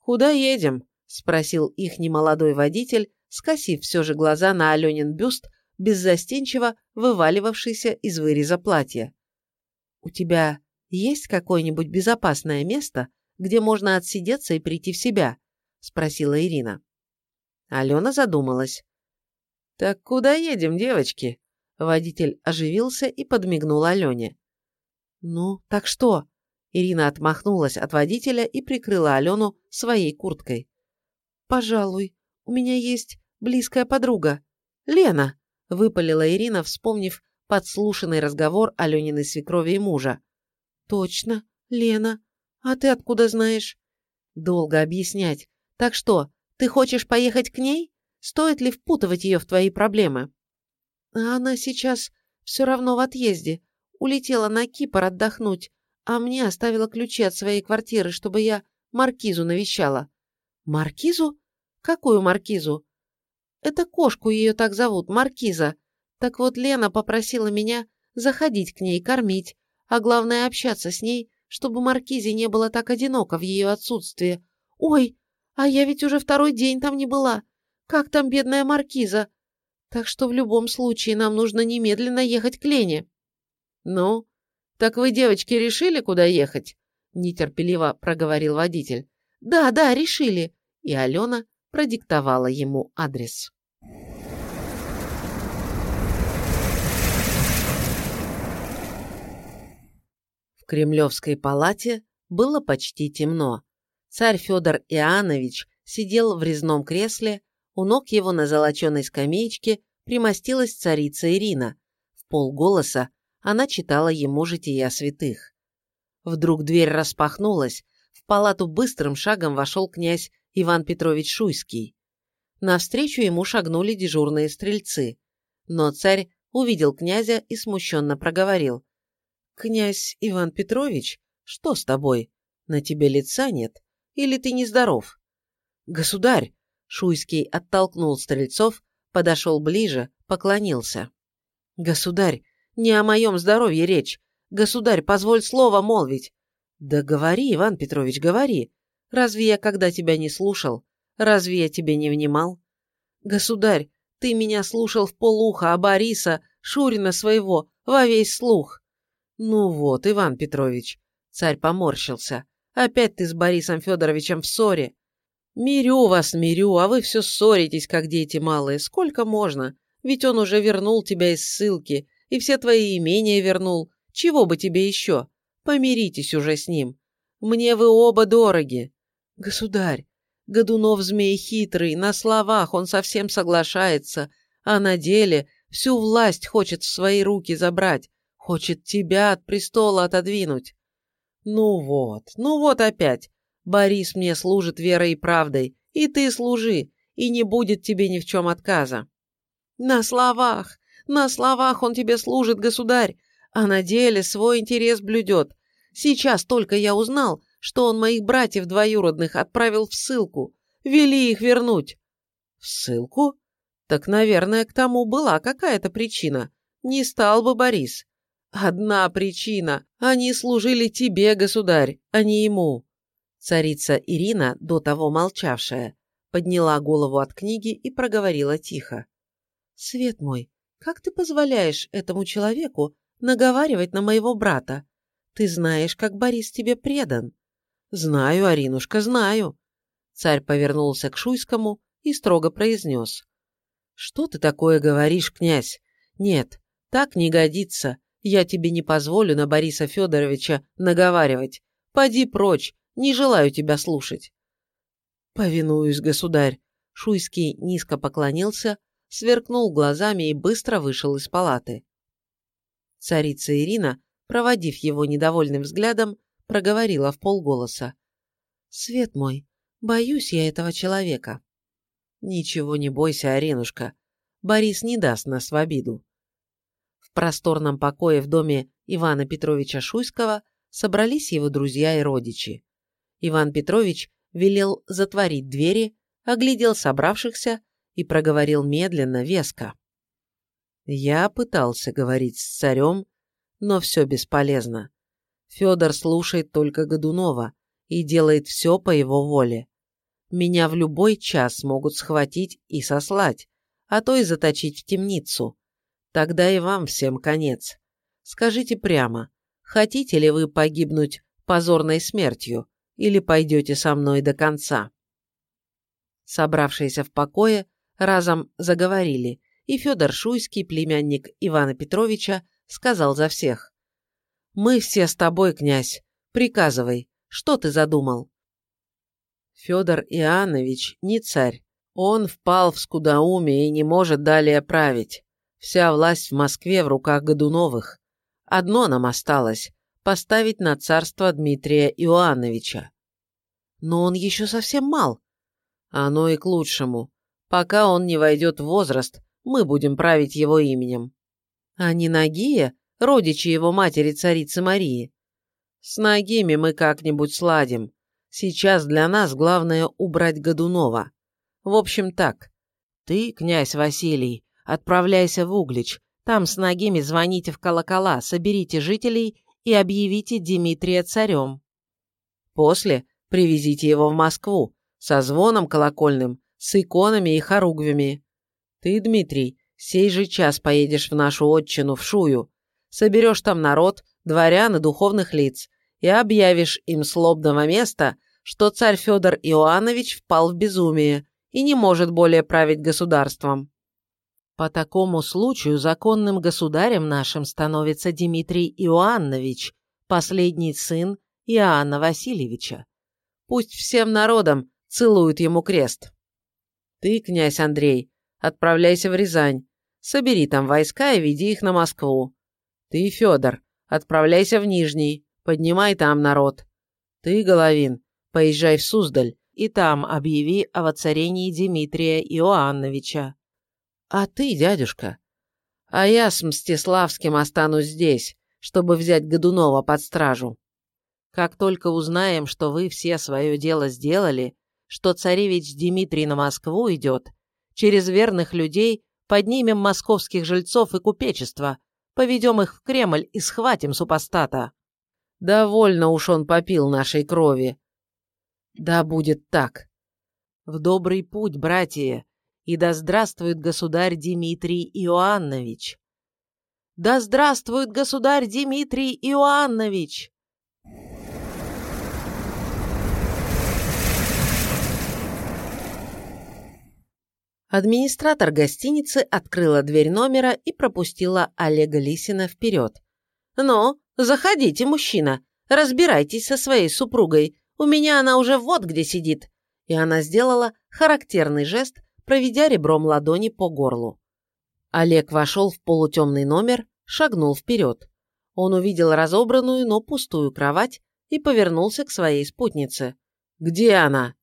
[SPEAKER 2] «Куда едем?» – спросил их немолодой водитель, скосив все же глаза на Аленин бюст, беззастенчиво вываливавшийся из выреза платья. «У тебя есть какое-нибудь безопасное место, где можно отсидеться и прийти в себя?» – спросила Ирина. Алена задумалась. «Так куда едем, девочки?» Водитель оживился и подмигнул Алене. «Ну, так что?» Ирина отмахнулась от водителя и прикрыла Алену своей курткой. «Пожалуй, у меня есть близкая подруга. Лена!» – выпалила Ирина, вспомнив подслушанный разговор Алениной свекрови и мужа. «Точно, Лена. А ты откуда знаешь?» «Долго объяснять. Так что, ты хочешь поехать к ней? Стоит ли впутывать ее в твои проблемы?» «А она сейчас все равно в отъезде. Улетела на Кипр отдохнуть, а мне оставила ключи от своей квартиры, чтобы я Маркизу навещала». «Маркизу? Какую Маркизу?» «Это кошку ее так зовут, Маркиза. Так вот Лена попросила меня заходить к ней, кормить, а главное общаться с ней, чтобы Маркизе не было так одиноко в ее отсутствии. Ой, а я ведь уже второй день там не была. Как там бедная Маркиза? Так что в любом случае нам нужно немедленно ехать к Лене. Ну, так вы, девочки, решили, куда ехать? Нетерпеливо проговорил водитель. Да, да, решили. И Алена продиктовала ему адрес. В Кремлевской палате было почти темно. Царь Федор Иоаннович сидел в резном кресле, у ног его на золоченой скамеечке примостилась царица Ирина. В полголоса она читала ему жития святых. Вдруг дверь распахнулась, в палату быстрым шагом вошел князь Иван Петрович Шуйский. Навстречу ему шагнули дежурные стрельцы. Но царь увидел князя и смущенно проговорил. «Князь Иван Петрович, что с тобой? На тебе лица нет? Или ты нездоров?» «Государь!» Шуйский оттолкнул стрельцов, подошел ближе, поклонился. «Государь, не о моем здоровье речь. Государь, позволь слово молвить». «Да говори, Иван Петрович, говори. Разве я когда тебя не слушал? Разве я тебе не внимал?» «Государь, ты меня слушал в полуха, а Бориса, Шурина своего, во весь слух. «Ну вот, Иван Петрович», — царь поморщился, — «опять ты с Борисом Федоровичем в ссоре». «Мирю вас, мирю, а вы все ссоритесь, как дети малые. Сколько можно? Ведь он уже вернул тебя из ссылки, и все твои имения вернул. Чего бы тебе еще? Помиритесь уже с ним. Мне вы оба дороги». «Государь, Годунов змей хитрый, на словах он совсем соглашается, а на деле всю власть хочет в свои руки забрать, Хочет тебя от престола отодвинуть.
[SPEAKER 1] Ну вот, ну вот опять. Борис мне служит верой и правдой, и ты служи, и не будет тебе ни в чем отказа. На словах, на словах он тебе служит, государь, а на деле свой интерес блюдет. Сейчас только я узнал, что он моих братьев двоюродных отправил в ссылку. Вели их вернуть. В ссылку? Так, наверное, к тому была какая-то причина. Не стал бы Борис. Одна причина. Они служили тебе, государь, а не ему. Царица Ирина, до того молчавшая, подняла голову от книги и проговорила тихо. «Свет мой, как ты позволяешь этому человеку наговаривать на моего брата? Ты знаешь, как Борис тебе предан». «Знаю, Аринушка, знаю». Царь повернулся к Шуйскому и строго произнес. «Что ты такое говоришь, князь? Нет, так не годится. Я тебе не позволю на Бориса Федоровича наговаривать. Поди прочь, не желаю тебя слушать». «Повинуюсь, государь». Шуйский низко поклонился, сверкнул глазами и быстро вышел из палаты. Царица Ирина, проводив его недовольным взглядом, проговорила в полголоса. «Свет мой, боюсь я этого человека». «Ничего не бойся, Аринушка. Борис не даст нас в обиду». В просторном покое в доме Ивана Петровича Шуйского собрались его друзья и родичи. Иван Петрович велел затворить двери, оглядел собравшихся и проговорил медленно, веско. Я пытался говорить с царем, но все бесполезно. Федор слушает только Годунова и делает все по его воле. Меня в любой час могут схватить и сослать, а то и заточить в темницу. Тогда и вам всем конец. Скажите прямо, хотите ли вы погибнуть позорной смертью или пойдете со мной до конца?» Собравшиеся в покое разом заговорили, и Федор Шуйский, племянник Ивана Петровича, сказал за всех. «Мы все с тобой, князь. Приказывай, что ты задумал?» Федор Иоаннович не царь. Он впал в скудоумие и не может далее править. Вся власть в Москве в руках Годуновых. Одно нам осталось – поставить на царство Дмитрия Иоанновича. Но он еще совсем мал. Оно и к лучшему. Пока он не войдет в возраст, мы будем править его именем. А не Нагия, родичи его матери царицы Марии. С Нагими мы как-нибудь сладим. Сейчас для нас главное убрать Годунова. В общем так, ты, князь Василий, отправляйся в Углич, там с Нагими звоните в колокола, соберите жителей и объявите Дмитрия царем. После привезите его в Москву со звоном колокольным с иконами и хоругвями. Ты, Дмитрий, сей же час поедешь в нашу отчину, в Шую, соберешь там народ, дворян и духовных лиц, и объявишь им с лобного места, что царь Федор Иоаннович впал в безумие и не может более править государством. По такому случаю законным государем нашим становится Дмитрий Иоаннович, последний сын Иоанна Васильевича. Пусть всем народам целуют ему крест. Ты, князь Андрей, отправляйся в Рязань. Собери там войска и веди их на Москву. Ты, Федор, отправляйся в Нижний, поднимай там народ. Ты, Головин, поезжай в Суздаль и там объяви о воцарении Дмитрия Иоанновича. А ты, дядюшка? А я с Мстиславским останусь здесь, чтобы взять Годунова под стражу. Как только узнаем, что вы все свое дело сделали, что царевич Дмитрий на Москву идет, через верных людей поднимем московских жильцов и купечество, поведем их в Кремль и схватим супостата. Довольно уж он попил нашей крови. Да будет так. В добрый путь, братья, и да здравствует государь Дмитрий Иоаннович. Да здравствует государь Дмитрий Иоаннович! Администратор гостиницы открыла дверь номера и пропустила Олега Лисина вперед. «Ну, заходите, мужчина, разбирайтесь со своей супругой, у меня она уже вот где сидит». И она сделала характерный жест, проведя ребром ладони по горлу. Олег вошел в полутемный номер, шагнул вперед. Он увидел разобранную, но пустую кровать и повернулся к своей спутнице. «Где она?»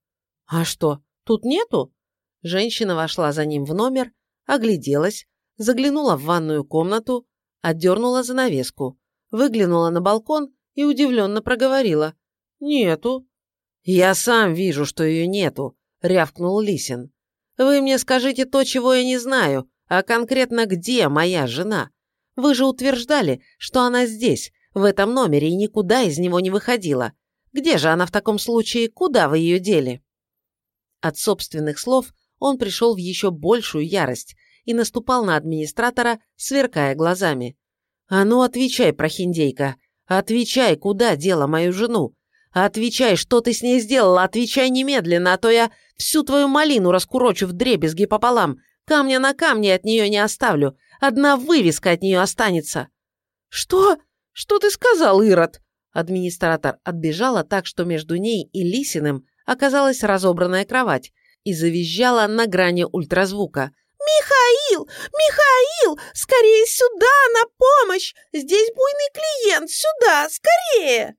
[SPEAKER 1] «А что, тут нету?» Женщина вошла за ним в номер, огляделась, заглянула в ванную комнату, отдернула занавеску, выглянула на балкон и удивленно проговорила. «Нету». «Я сам вижу, что ее нету», — рявкнул Лисин. «Вы мне скажите то, чего я не знаю, а конкретно где моя жена? Вы же утверждали, что она здесь, в этом номере, и никуда из него не выходила. Где же она в таком случае? Куда вы ее дели?» От собственных слов он пришел в еще большую ярость и наступал на администратора, сверкая глазами. «А ну отвечай, прохиндейка! Отвечай, куда дела мою жену? Отвечай, что ты с ней сделала? Отвечай немедленно, а то я всю твою малину раскурочу в дребезги пополам. Камня на камне от нее не оставлю. Одна вывеска от нее останется». «Что? Что ты сказал, Ирод?» Администратор отбежала так, что между ней и Лисиным оказалась разобранная кровать и завизжала на грани ультразвука.
[SPEAKER 2] «Михаил! Михаил! Скорее сюда, на помощь! Здесь буйный клиент! Сюда! Скорее!»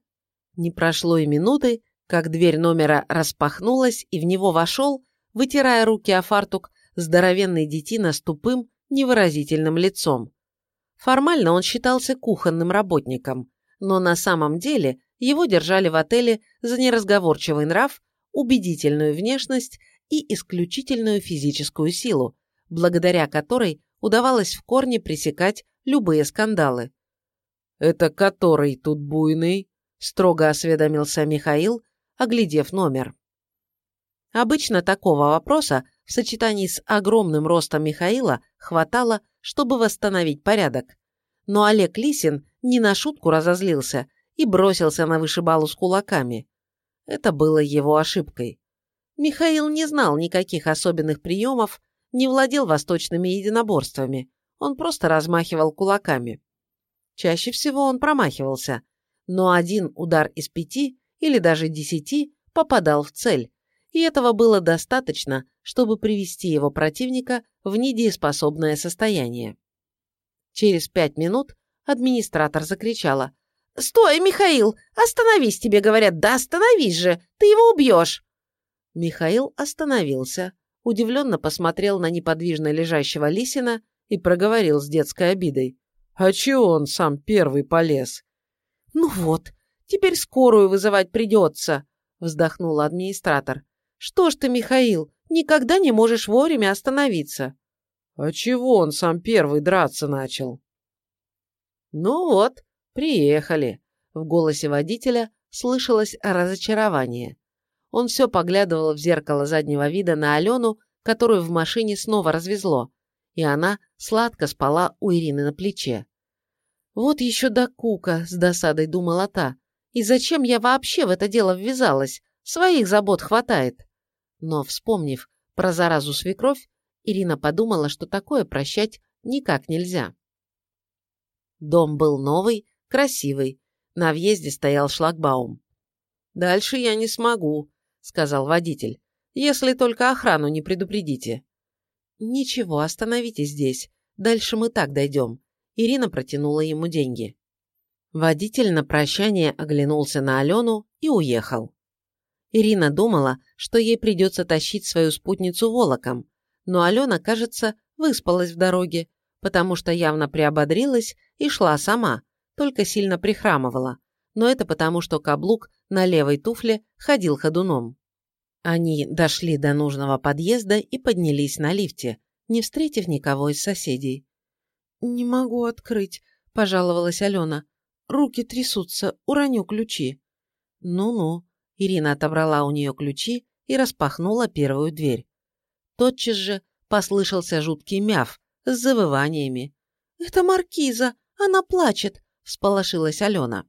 [SPEAKER 1] Не прошло и минуты, как дверь номера распахнулась, и в него вошел, вытирая руки о фартук, здоровенный детина с тупым, невыразительным лицом. Формально он считался кухонным работником, но на самом деле его держали в отеле за неразговорчивый нрав, убедительную внешность и исключительную физическую силу, благодаря которой удавалось в корне пресекать любые скандалы. «Это который тут буйный?» – строго осведомился Михаил, оглядев номер. Обычно такого вопроса в сочетании с огромным ростом Михаила хватало, чтобы восстановить порядок. Но Олег Лисин не на шутку разозлился и бросился на вышибалу с кулаками. Это было его ошибкой. Михаил не знал никаких особенных приемов, не владел восточными единоборствами, он просто размахивал кулаками. Чаще всего он промахивался, но один удар из пяти или даже десяти попадал в цель, и этого было достаточно, чтобы привести его противника в недееспособное состояние. Через пять минут администратор закричала. «Стой, Михаил! Остановись, тебе говорят! Да остановись же! Ты его убьешь!» Михаил остановился, удивленно посмотрел на неподвижно лежащего Лисина и проговорил с детской обидой. «А чего он сам первый полез?» «Ну вот, теперь скорую вызывать придется», — вздохнул администратор. «Что ж ты, Михаил, никогда не можешь вовремя остановиться?» «А чего он сам первый драться начал?» «Ну вот, приехали», — в голосе водителя слышалось разочарование. Он все поглядывал в зеркало заднего вида на Алену, которую в машине снова развезло, и она сладко спала у Ирины на плече. «Вот еще до кука», — с досадой думала та. «И зачем я вообще в это дело ввязалась? Своих забот хватает». Но, вспомнив про заразу свекровь, Ирина подумала, что такое прощать никак нельзя. Дом был новый, красивый. На въезде стоял шлагбаум. «Дальше я не смогу», сказал водитель. «Если только охрану не предупредите». «Ничего, остановитесь здесь. Дальше мы так дойдем». Ирина протянула ему деньги. Водитель на прощание оглянулся на Алену и уехал. Ирина думала, что ей придется тащить свою спутницу волоком, но Алена, кажется, выспалась в дороге, потому что явно приободрилась и шла сама, только сильно прихрамывала, но это потому, что каблук на левой туфле ходил ходуном. Они дошли до нужного подъезда и поднялись на лифте, не встретив никого из соседей. «Не могу открыть», – пожаловалась Алена. «Руки трясутся, уроню ключи». «Ну-ну», – Ирина отобрала у нее ключи и распахнула первую дверь. Тотчас же послышался жуткий мяв с завываниями. «Это Маркиза! Она плачет!» – всполошилась Алена.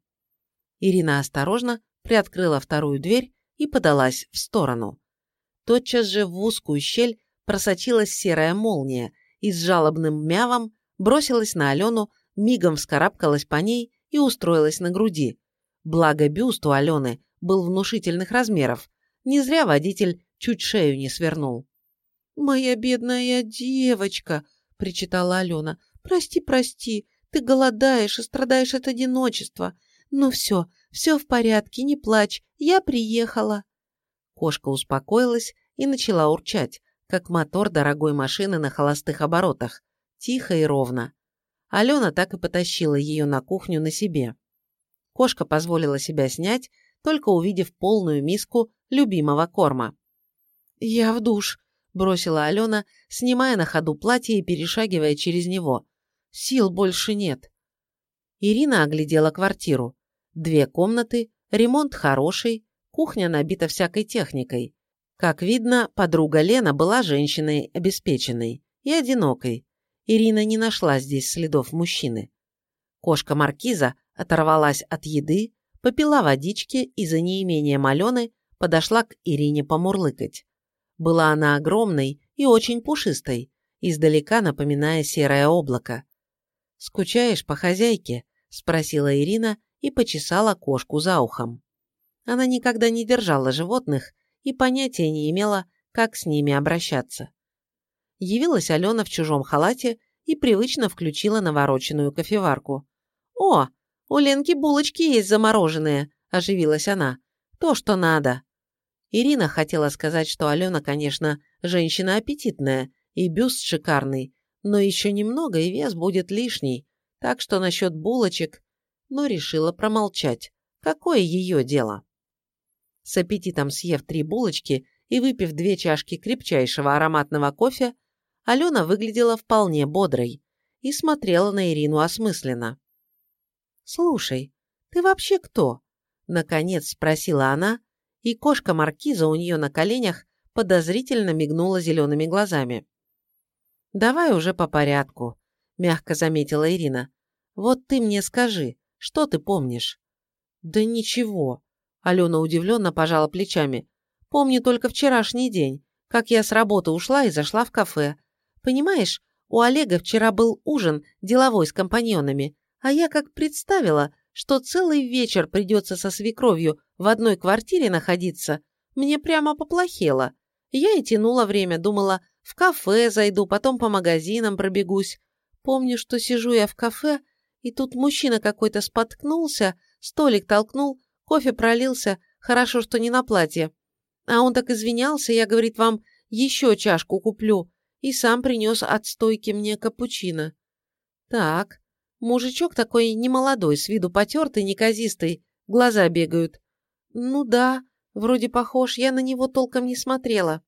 [SPEAKER 1] Ирина осторожно приоткрыла вторую дверь и подалась в сторону. Тотчас же в узкую щель просочилась серая молния и с жалобным мявом бросилась на Алену, мигом вскарабкалась по ней и устроилась на груди. Благо бюст у Алены был внушительных размеров, не зря водитель чуть шею не свернул. «Моя бедная девочка!» – причитала Алена. «Прости, прости, ты голодаешь и страдаешь от одиночества.
[SPEAKER 2] «Ну все, все в порядке, не плачь, я приехала».
[SPEAKER 1] Кошка успокоилась и начала урчать, как мотор дорогой машины на холостых оборотах, тихо и ровно. Алена так и потащила ее на кухню на себе. Кошка позволила себя снять, только увидев полную миску любимого корма.
[SPEAKER 2] «Я в душ», – бросила Алена, снимая на ходу платье и перешагивая через него. «Сил больше нет».
[SPEAKER 1] Ирина оглядела квартиру. Две комнаты, ремонт хороший, кухня набита всякой техникой. Как видно, подруга Лена была женщиной обеспеченной и одинокой. Ирина не нашла здесь следов мужчины. Кошка Маркиза оторвалась от еды, попила водички и за неимением Алены подошла к Ирине помурлыкать. Была она огромной и очень пушистой, издалека напоминая серое облако. «Скучаешь по хозяйке?» – спросила Ирина и почесала кошку за ухом. Она никогда не держала животных и понятия не имела, как с ними обращаться. Явилась Алена в чужом халате и привычно включила навороченную кофеварку. «О, у Ленки булочки есть замороженные», – оживилась она. «То, что надо». Ирина хотела сказать, что Алена, конечно, женщина аппетитная и бюст шикарный, но еще немного и вес будет лишний, так что насчет булочек, но решила промолчать. Какое ее дело? С аппетитом съев три булочки и выпив две чашки крепчайшего ароматного кофе, Алена выглядела вполне бодрой и смотрела на Ирину осмысленно. «Слушай, ты вообще кто?» – наконец спросила она, и кошка Маркиза у нее на коленях подозрительно мигнула зелеными глазами. «Давай уже по порядку», – мягко заметила Ирина. «Вот ты мне скажи, что ты помнишь?» «Да ничего», – Алена удивленно пожала плечами. «Помню только вчерашний день, как я с работы ушла и зашла в кафе. Понимаешь, у Олега вчера был ужин деловой с компаньонами, а я как представила, что целый вечер придется со свекровью в одной квартире находиться, мне прямо поплохело. Я и тянула время, думала, в кафе зайду, потом по магазинам пробегусь. Помню, что сижу я в кафе, и тут мужчина какой-то споткнулся, столик толкнул, кофе пролился, хорошо, что не на платье. А он так извинялся, я, говорит, вам еще чашку куплю, и сам принес от стойки мне капучино. Так, Мужичок такой немолодой, с виду потертый, неказистый, глаза бегают. Ну да, вроде похож, я на него толком не смотрела.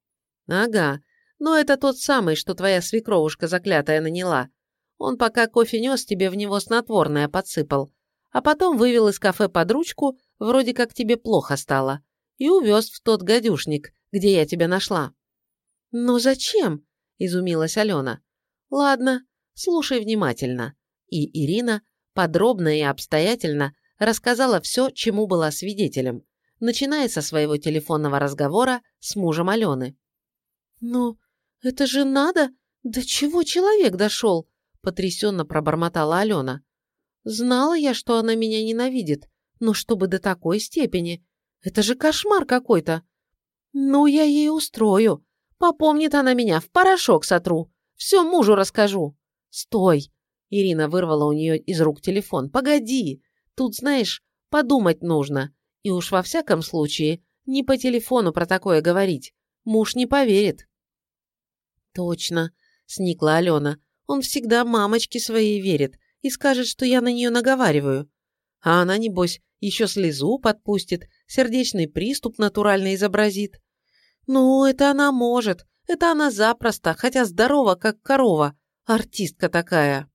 [SPEAKER 1] Ага, но это тот самый, что твоя свекровушка заклятая наняла. Он пока кофе нес, тебе в него снотворное подсыпал. А потом вывел из кафе под ручку, вроде как тебе плохо стало, и увез в тот гадюшник, где я тебя нашла. «Но зачем?» – изумилась Алена. «Ладно, слушай внимательно и Ирина подробно и обстоятельно рассказала все, чему была свидетелем, начиная со своего телефонного разговора с мужем Алены. «Ну, это же надо! До чего человек дошел?» – потрясенно пробормотала Алена. «Знала я, что она меня ненавидит, но чтобы до такой степени. Это же кошмар какой-то!» «Ну, я ей устрою. Попомнит она меня, в порошок сотру. Все мужу расскажу». «Стой!» Ирина вырвала у нее из рук телефон. «Погоди! Тут, знаешь, подумать нужно. И уж во всяком случае, не по телефону про такое говорить. Муж не поверит». «Точно», — сникла Алена. «Он всегда мамочке своей верит и скажет, что я на нее наговариваю. А она, небось, еще слезу подпустит, сердечный приступ натурально изобразит. Ну, это она может, это она запросто, хотя здорова, как корова. Артистка такая».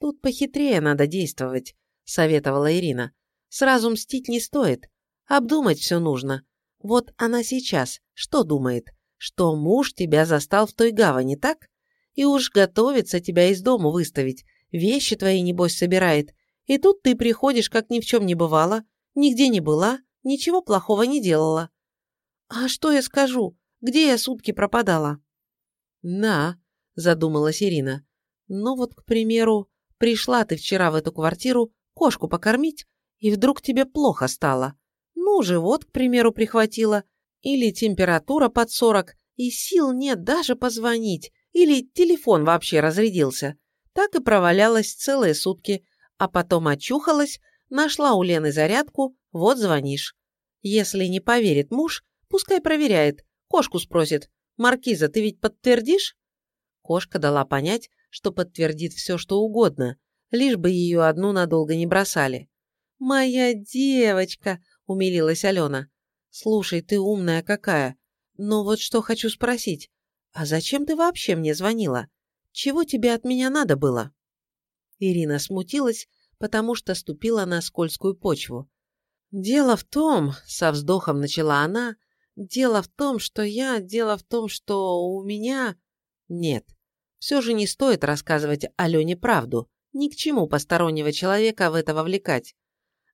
[SPEAKER 1] «Тут похитрее надо действовать», – советовала Ирина. «Сразу мстить не стоит. Обдумать все нужно. Вот она сейчас что думает? Что муж тебя застал в той гавани, так? И уж готовится тебя из дому выставить, вещи твои, небось, собирает. И тут ты приходишь, как ни в чем не бывало, нигде не была, ничего плохого не делала. А что я скажу? Где я сутки пропадала?» «На», – задумалась Ирина. «Ну вот, к примеру, Пришла ты вчера в эту квартиру кошку покормить, и вдруг тебе плохо стало. Ну, живот, к примеру, прихватило, или температура под сорок, и сил нет даже позвонить, или телефон вообще разрядился. Так и провалялась целые сутки, а потом очухалась,
[SPEAKER 2] нашла у Лены зарядку, вот звонишь. Если не поверит муж, пускай проверяет, кошку спросит. «Маркиза, ты ведь подтвердишь?» Кошка дала понять, что подтвердит все, что угодно, лишь бы ее одну надолго не бросали. «Моя девочка!» – умилилась Алена. «Слушай, ты умная какая. Но вот что хочу спросить. А зачем ты вообще мне звонила? Чего тебе от меня надо было?» Ирина смутилась, потому что ступила на скользкую почву. «Дело в том», — со вздохом начала она, «дело в том, что я, дело в том, что у меня...» «Нет, все же не стоит рассказывать Алене правду, ни к чему постороннего человека в это вовлекать.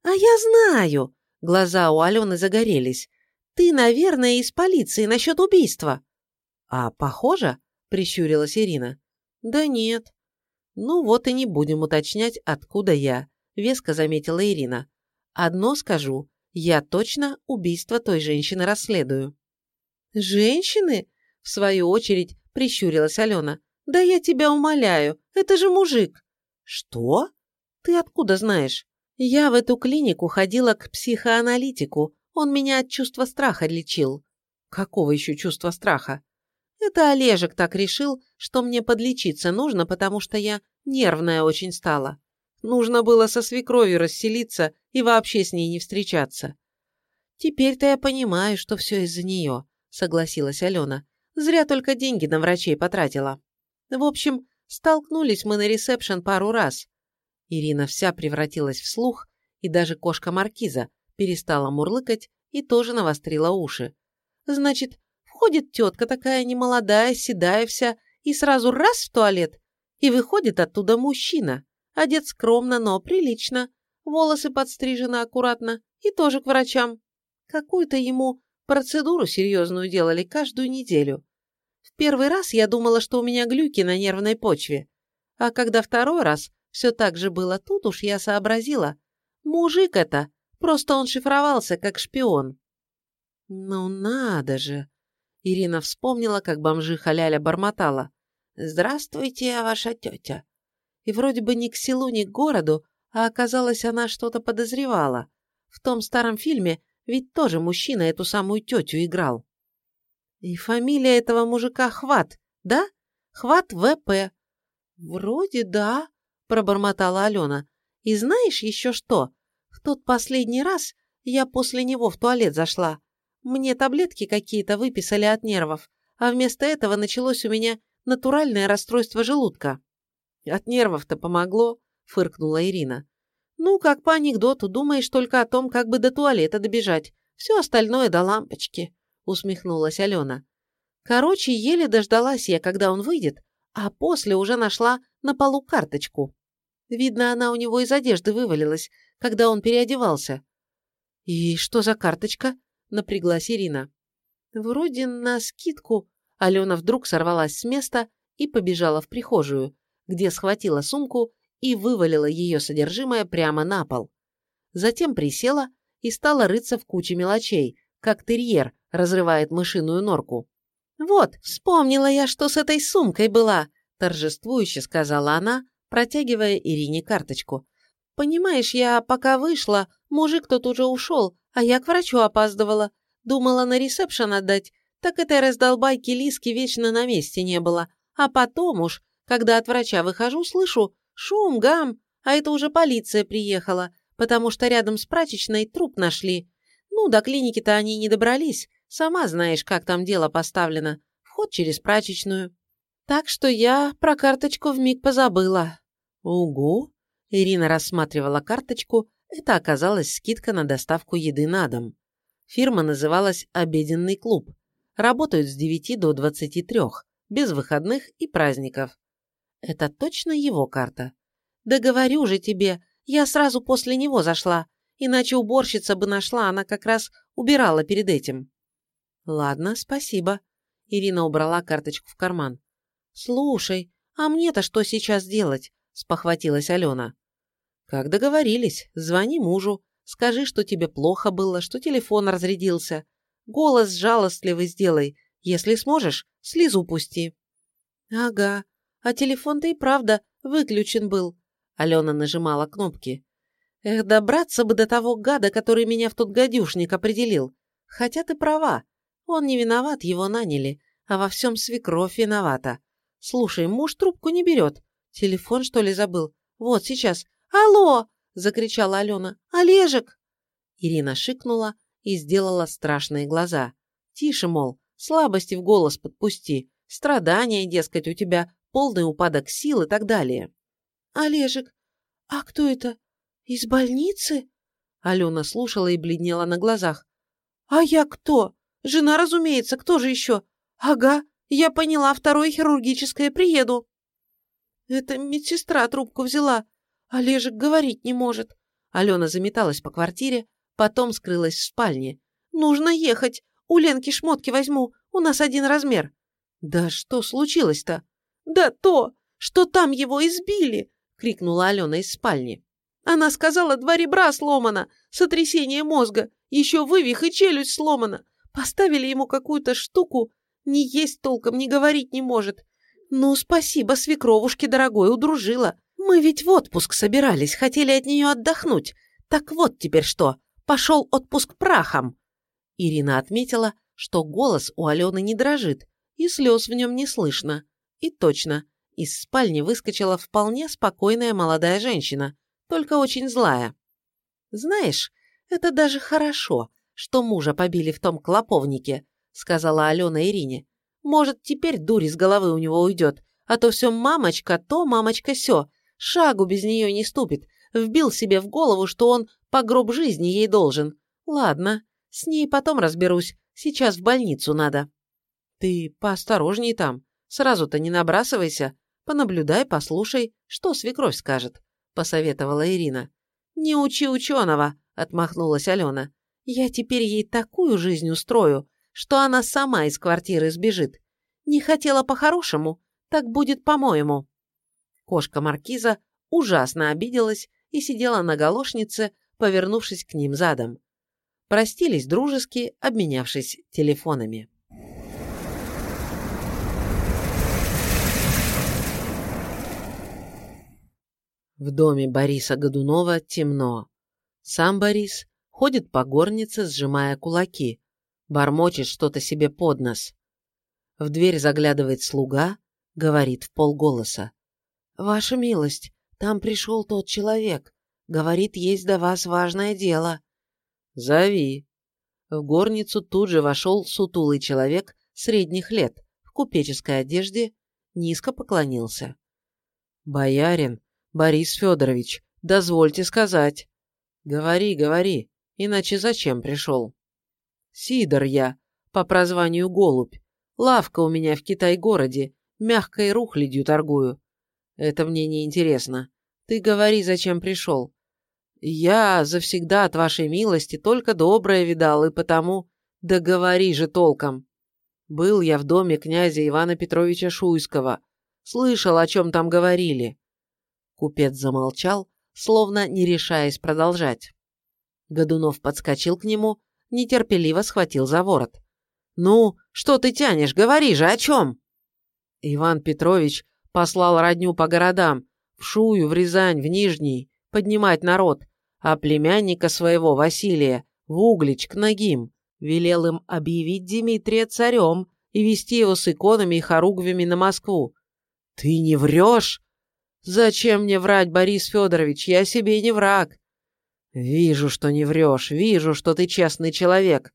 [SPEAKER 2] «А я знаю!» Глаза у Алены загорелись. «Ты, наверное, из полиции насчет убийства». «А похоже?» – прищурилась Ирина. «Да нет». «Ну вот и не будем уточнять, откуда я», – веско заметила Ирина. «Одно скажу, я точно убийство той женщины расследую». «Женщины?» – в свою очередь прищурилась Алена. «Да я тебя умоляю, это же мужик!» «Что? Ты откуда знаешь?» Я в эту клинику ходила к психоаналитику. Он меня от чувства страха лечил. Какого еще чувства страха? Это Олежек так решил, что мне подлечиться нужно, потому что я нервная очень стала. Нужно было со свекровью расселиться и вообще с ней не встречаться. Теперь-то я понимаю, что все из-за нее, согласилась Алена. Зря только деньги на врачей потратила. В общем, столкнулись мы на ресепшн пару раз. Ирина вся превратилась в слух, и даже кошка Маркиза перестала мурлыкать и тоже навострила уши. Значит, входит тетка такая немолодая, седая вся, и сразу раз в туалет, и выходит оттуда мужчина, одет скромно, но прилично, волосы подстрижены аккуратно и тоже к врачам. Какую-то ему процедуру серьезную делали каждую неделю. В первый раз я думала, что у меня глюки на нервной почве, а когда второй раз все так же было тут уж, я сообразила. Мужик это, просто он шифровался как шпион. Ну надо же. Ирина вспомнила, как бомжиха Ляля бормотала. «Здравствуйте, ваша тетя». И вроде бы ни к селу, ни к городу, а оказалось, она что-то подозревала. В том старом фильме ведь тоже мужчина эту самую тетю играл. И фамилия этого мужика Хват, да? Хват ВП. Вроде да, пробормотала Алена. «И знаешь еще что? В тот последний раз я после него в туалет зашла. Мне таблетки какие-то выписали от нервов, а вместо этого началось у меня натуральное расстройство желудка». «От нервов-то помогло», — фыркнула Ирина. «Ну, как по анекдоту, думаешь только о том, как бы до туалета добежать. Все остальное до лампочки», — усмехнулась Алена. «Короче, еле дождалась я, когда он выйдет, а после уже нашла на полу карточку. Видно, она у него из одежды вывалилась, когда он переодевался. «И что за карточка?» – напряглась Ирина. «Вроде на скидку». Алена вдруг сорвалась с места и побежала в прихожую, где схватила сумку и вывалила ее содержимое прямо на пол. Затем присела и стала рыться в куче мелочей, как терьер разрывает мышиную норку. «Вот, вспомнила я, что с этой сумкой была», – торжествующе сказала она, протягивая Ирине карточку. «Понимаешь, я пока вышла, мужик тот уже ушел, а я к врачу опаздывала. Думала на ресепшн отдать, так этой раздолбайки Лиски вечно на месте не было. А потом уж, когда от врача выхожу, слышу шум, гам, а это уже полиция приехала, потому что рядом с прачечной труп нашли. Ну, до клиники-то они не добрались, сама знаешь, как там дело поставлено. Вход через прачечную. Так что я про карточку вмиг позабыла. «Угу!» Ирина рассматривала карточку. Это оказалась скидка на доставку еды на дом. Фирма называлась «Обеденный клуб». Работают с 9 до 23, без выходных и праздников. Это точно его карта? Да говорю же тебе, я сразу после него зашла, иначе уборщица бы нашла, она как раз убирала перед этим. Ладно, спасибо. Ирина убрала карточку в карман. Слушай, а мне-то что сейчас делать? – спохватилась Алена. «Как договорились, звони мужу, скажи, что тебе плохо было, что телефон разрядился. Голос жалостливый сделай, если сможешь, слезу пусти». «Ага, а телефон-то и правда выключен был», – Алена нажимала кнопки. Эх, добраться бы до того гада, который меня в тот гадюшник определил. Хотя ты права, он не виноват, его наняли, а во всем свекровь виновата. Слушай, муж трубку не берет. Телефон, что ли, забыл? Вот, сейчас. Алло! Закричала Алена. Олежек! Ирина шикнула и сделала страшные глаза. Тише, мол, слабости в голос подпусти, страдания, дескать, у тебя, полный упадок сил и так далее. Олежек, а кто это? Из больницы? Алена слушала и бледнела на глазах. А я кто? Жена, разумеется, кто же еще? Ага, я поняла, второе хирургическое приеду. Это медсестра трубку взяла. Олежек говорить не может. Алена заметалась по квартире, потом скрылась в спальне. Нужно ехать. У Ленки шмотки возьму. У нас один размер. Да что случилось-то? Да то, что там его избили, крикнула Алена из спальни. Она сказала, два ребра сломано, сотрясение мозга, еще вывих и челюсть сломана. Поставили ему какую-то штуку, не есть толком, не говорить не может. Ну, спасибо, свекровушке дорогой, удружила. Мы ведь в отпуск собирались, хотели от нее отдохнуть. Так вот теперь что, пошел отпуск прахом. Ирина отметила, что голос у Алены не дрожит, и слез в нем не слышно. И точно, из спальни выскочила вполне спокойная молодая женщина, только очень злая. «Знаешь, это даже хорошо», что мужа побили в том клоповнике», — сказала Алена Ирине. «Может, теперь дурь из головы у него уйдет, а то все мамочка то, мамочка сё. Шагу без нее не ступит. Вбил себе в голову, что он по гроб жизни ей должен. Ладно, с ней потом разберусь. Сейчас в больницу надо». «Ты поосторожней там. Сразу-то не набрасывайся. Понаблюдай, послушай, что свекровь скажет», — посоветовала Ирина. «Не учи ученого», — отмахнулась Алена. Я теперь ей такую жизнь устрою, что она сама из квартиры сбежит. Не хотела по-хорошему, так будет по-моему». Кошка Маркиза ужасно обиделась и сидела на галошнице, повернувшись к ним задом. Простились дружески, обменявшись телефонами. В доме Бориса Годунова темно. Сам Борис ходит по горнице, сжимая кулаки, бормочет что-то себе под нос. В дверь заглядывает слуга, говорит в полголоса. «Ваша милость, там пришел тот человек. Говорит, есть до вас важное дело». «Зови». В горницу тут же вошел сутулый человек средних лет, в купеческой одежде, низко поклонился. «Боярин, Борис Федорович, дозвольте сказать». «Говори, говори», Иначе зачем пришел? Сидор я, по прозванию Голубь. Лавка у меня в Китай-городе, мягкой рухлядью торгую. Это мне не интересно. Ты говори, зачем пришел. Я завсегда от вашей милости только доброе видал, и потому... Да говори же толком. Был я в доме князя Ивана Петровича Шуйского. Слышал, о чем там говорили. Купец замолчал, словно не решаясь продолжать. Годунов подскочил к нему, нетерпеливо схватил за ворот. «Ну, что ты тянешь? Говори же, о чем?» Иван Петрович послал родню по городам, в Шую, в Рязань, в Нижний, поднимать народ, а племянника своего, Василия, в Углич, к Нагим, велел им объявить Дмитрия царем и вести его с иконами и хоругвями на Москву. «Ты не врешь?» «Зачем мне врать, Борис Федорович? Я себе не враг. «Вижу, что не врешь, вижу, что ты честный человек.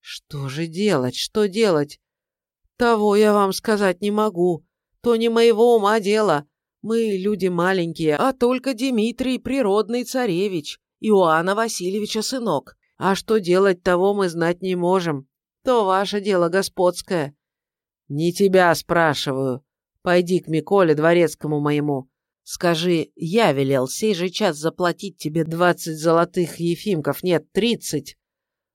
[SPEAKER 2] Что же делать, что делать? Того я вам сказать не могу. То не моего ума дело. Мы люди маленькие, а только Дмитрий природный царевич, Иоанна Васильевича сынок. А что делать, того мы знать не можем. То ваше дело господское. Не тебя спрашиваю. Пойди к Миколе дворецкому моему. Скажи, я велел сей же час заплатить тебе двадцать золотых ефимков, нет, тридцать.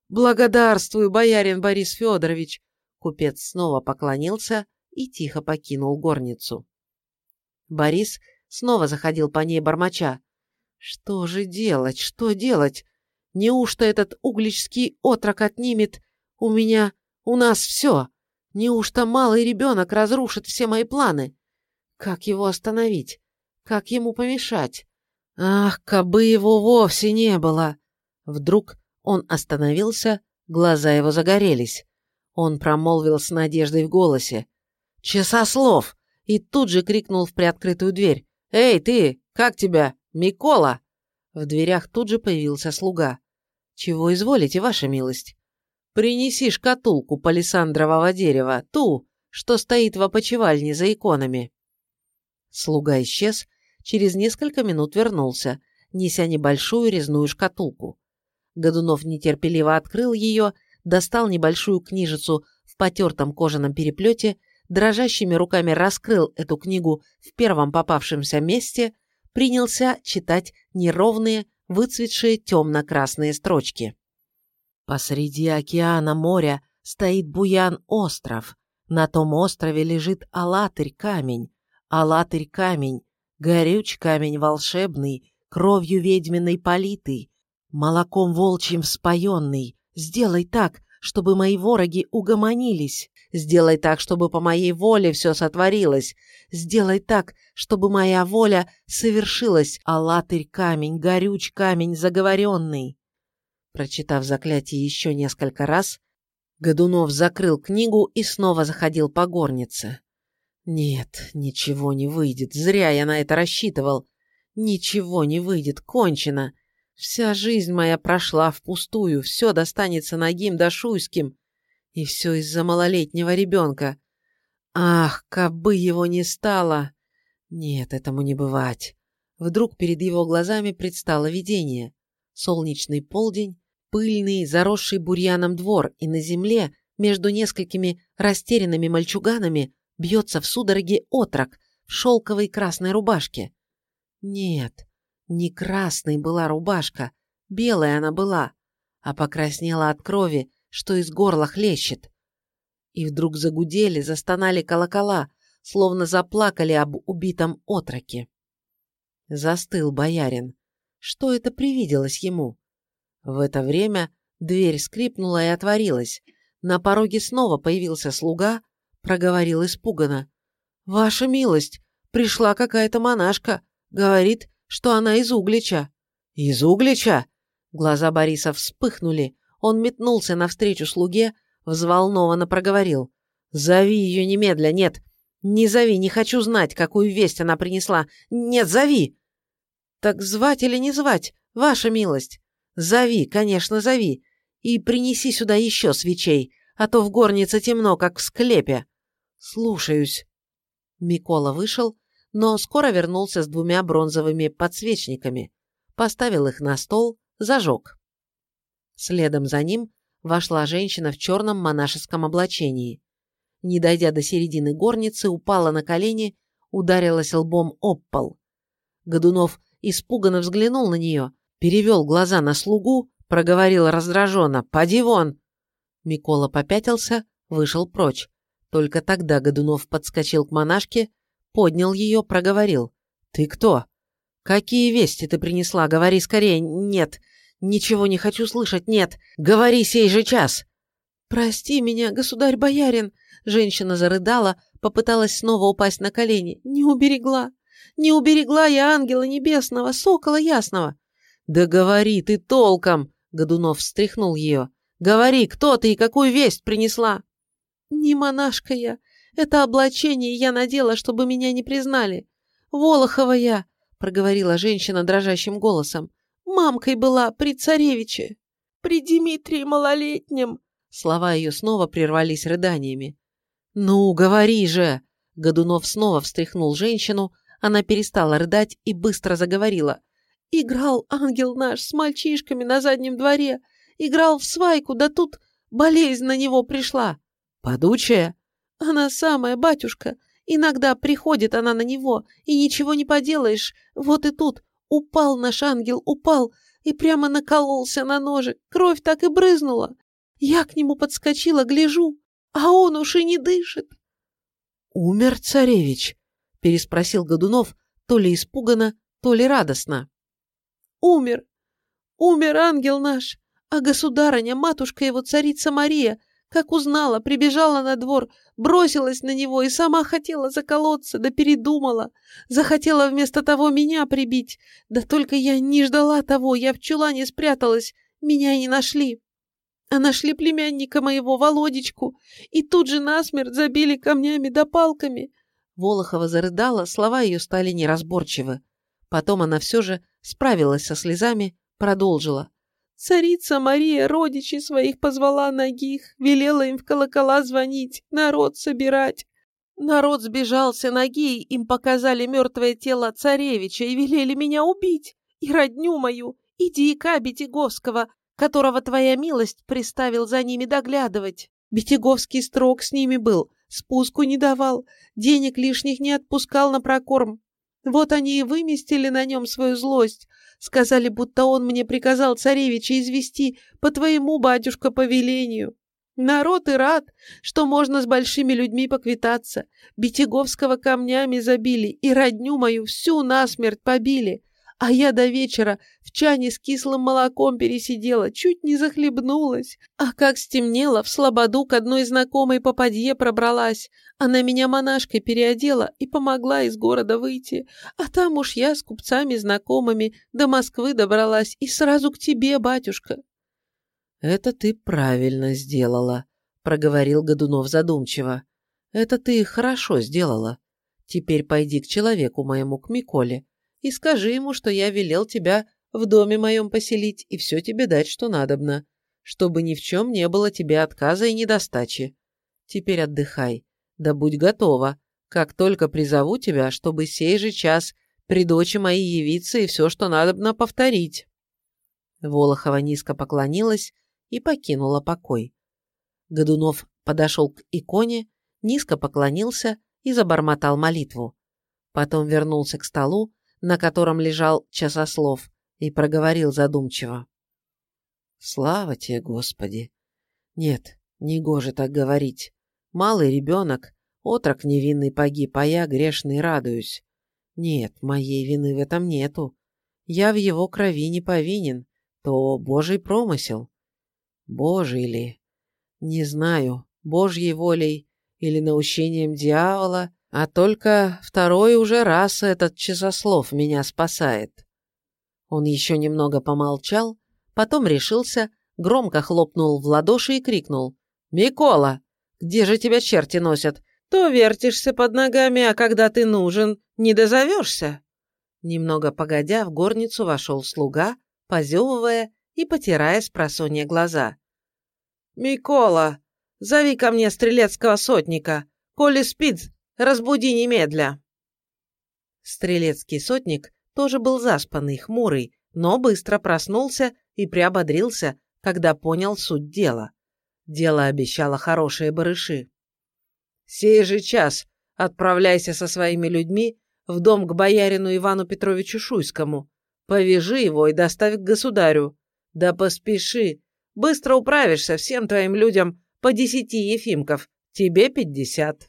[SPEAKER 2] Благодарствую, боярин Борис Федорович. Купец снова поклонился и тихо покинул горницу. Борис снова заходил по ней бормоча. Что же делать, что делать? Неужто этот угличский отрок отнимет у меня, у нас все? Неужто малый ребенок разрушит все мои планы? Как его остановить? Как ему помешать? Ах, кабы его вовсе не было! Вдруг он остановился, глаза его загорелись. Он промолвил с надеждой в голосе. «Часослов!» и тут же крикнул в приоткрытую дверь. «Эй, ты! Как тебя? Микола!» В дверях тут же появился слуга. «Чего изволите, ваша милость?» «Принеси шкатулку палисандрового дерева, ту, что стоит в опочивальне за иконами». Слуга исчез, через несколько минут вернулся, неся небольшую резную шкатулку. Годунов нетерпеливо открыл ее, достал небольшую книжицу в потертом кожаном переплете, дрожащими руками раскрыл эту книгу в первом попавшемся месте, принялся читать неровные, выцветшие темно-красные строчки. Посреди океана моря стоит Буян-остров. На том острове лежит Алатырь-камень. Алатырь-камень, горюч камень волшебный, кровью ведьминой политый, молоком волчьим вспоенный. Сделай так, чтобы мои вороги угомонились. Сделай так, чтобы по моей воле все сотворилось. Сделай так, чтобы моя воля совершилась, алатырь камень, горюч камень заговоренный. Прочитав заклятие еще несколько раз, Годунов закрыл книгу и снова заходил по горнице. Нет, ничего не выйдет, зря я на это рассчитывал. Ничего не выйдет, кончено. Вся жизнь моя прошла впустую, все достанется ногим да шуйским. И все из-за малолетнего ребенка. Ах, кабы его не стало! Нет, этому не бывать. Вдруг перед его глазами предстало видение. Солнечный полдень, пыльный, заросший бурьяном двор, и на земле, между несколькими растерянными мальчуганами, бьется в судороге отрок в шелковой красной рубашке. Нет, не красной была рубашка, белая она была, а покраснела от крови, что из горла хлещет. И вдруг загудели, застонали колокола, словно заплакали об убитом отроке. Застыл боярин. Что это привиделось ему? В это время дверь скрипнула и отворилась. На пороге снова появился слуга, проговорил испуганно. «Ваша милость, пришла какая-то монашка. Говорит, что она из Углича». «Из Углича?» Глаза Бориса вспыхнули. Он метнулся навстречу слуге, взволнованно проговорил. «Зови ее немедля, нет! Не зови, не хочу знать, какую весть она принесла! Нет, зови!» «Так звать или не звать, ваша милость?» «Зови, конечно, зови, и принеси сюда еще свечей, а то в горнице темно, как в склепе». «Слушаюсь». Микола вышел, но скоро вернулся с двумя бронзовыми подсвечниками, поставил их на стол, зажег. Следом за ним вошла женщина в черном монашеском облачении. Не дойдя до середины горницы, упала на колени, ударилась лбом об пол. Годунов испуганно взглянул на нее, перевел глаза на слугу, проговорил раздраженно «Поди вон!». Микола попятился, вышел прочь. Только тогда Годунов подскочил к монашке, поднял ее, проговорил. «Ты кто? Какие вести ты принесла? Говори скорее. Нет, ничего не хочу слышать. Нет, говори сей же час!» «Прости меня, государь-боярин!» Женщина зарыдала, попыталась снова упасть на колени. «Не уберегла! Не уберегла я ангела небесного, сокола ясного!» «Да говори ты толком!» Годунов встряхнул ее. «Говори, кто ты и какую весть принесла?» «Не монашка я, это облачение я надела, чтобы меня не признали. Волохова я, проговорила женщина дрожащим голосом. Мамкой была при царевиче, при Дмитрии малолетнем. Слова ее снова прервались рыданиями. «Ну, говори же!» Годунов снова встряхнул женщину, она перестала рыдать и быстро заговорила. «Играл ангел наш с мальчишками на заднем дворе, играл в свайку, да тут болезнь на него пришла». «Подучая?» Она самая, батюшка. Иногда приходит она на него, и ничего не поделаешь. Вот и тут упал наш ангел, упал, и прямо накололся на ноже. Кровь так и брызнула. Я к нему подскочила, гляжу, а он уж и не дышит. «Умер царевич?» — переспросил Годунов, то ли испуганно, то ли радостно. «Умер. Умер ангел наш, а государыня, матушка его, царица Мария, Как узнала, прибежала на двор, бросилась на него и сама хотела заколоться, да передумала. Захотела вместо того меня прибить. Да только я не ждала того, я в чулане спряталась, меня не нашли. А нашли племянника моего, Володечку, и тут же насмерть забили камнями да палками. Волохова зарыдала, слова ее стали неразборчивы. Потом она все же справилась со слезами, продолжила. Царица Мария родичей своих позвала ногих, велела им в колокола звонить, народ собирать. Народ сбежался ноги, им показали мертвое тело царевича и велели меня убить, и родню мою, и дьяка Бетяговского, которого твоя милость приставил за ними доглядывать. Бетяговский строг с ними был, спуску не давал, денег лишних не отпускал на прокорм. Вот они и выместили на нем свою злость. Сказали, будто он мне приказал царевича извести по твоему, батюшка, повелению. Народ и рад, что можно с большими людьми поквитаться. Бетяговского камнями забили и родню мою всю насмерть побили. А я до вечера в чане с кислым молоком пересидела, чуть не захлебнулась. А как стемнело, в слободу к одной знакомой попадье пробралась. Она меня монашкой переодела и помогла из города выйти. А там уж я с купцами знакомыми до Москвы добралась и сразу к тебе, батюшка.
[SPEAKER 1] «Это ты правильно сделала», — проговорил Годунов задумчиво. «Это ты хорошо сделала. Теперь пойди к человеку моему, к Миколе и скажи ему, что я велел тебя в доме моем поселить и все тебе дать, что надобно, чтобы ни в чем не было тебе отказа и недостачи. Теперь отдыхай, да будь готова, как только призову тебя, чтобы сей же час при дочи моей явиться и все, что надобно, повторить». Волохова низко поклонилась и покинула покой. Годунов подошел к иконе, низко поклонился и забормотал молитву. Потом вернулся к столу, на котором лежал часослов, и проговорил задумчиво. «Слава тебе, Господи! Нет, не гоже так говорить. Малый ребенок, отрок невинный погиб, а я грешный радуюсь. Нет, моей вины в этом нету. Я в его крови не повинен, то Божий промысел. Божий ли? Не знаю, Божьей волей или наущением дьявола, а только второй уже раз этот часослов меня спасает. Он еще немного помолчал, потом решился, громко хлопнул в ладоши и крикнул. «Микола, где же тебя черти носят? То вертишься под ногами, а когда ты нужен, не дозовешься». Немного погодя, в горницу вошел слуга, позевывая и потирая с просонья глаза. «Микола, зови ко мне стрелецкого сотника. Коли спит, Разбуди немедля!» Стрелецкий сотник тоже был заспанный, хмурый, но быстро проснулся и приободрился, когда понял суть дела. Дело обещало хорошие барыши. «Сей же час отправляйся со своими людьми в дом к боярину Ивану Петровичу Шуйскому. Повяжи его и доставь к государю. Да поспеши, быстро управишься всем твоим людям по десяти ефимков, тебе пятьдесят».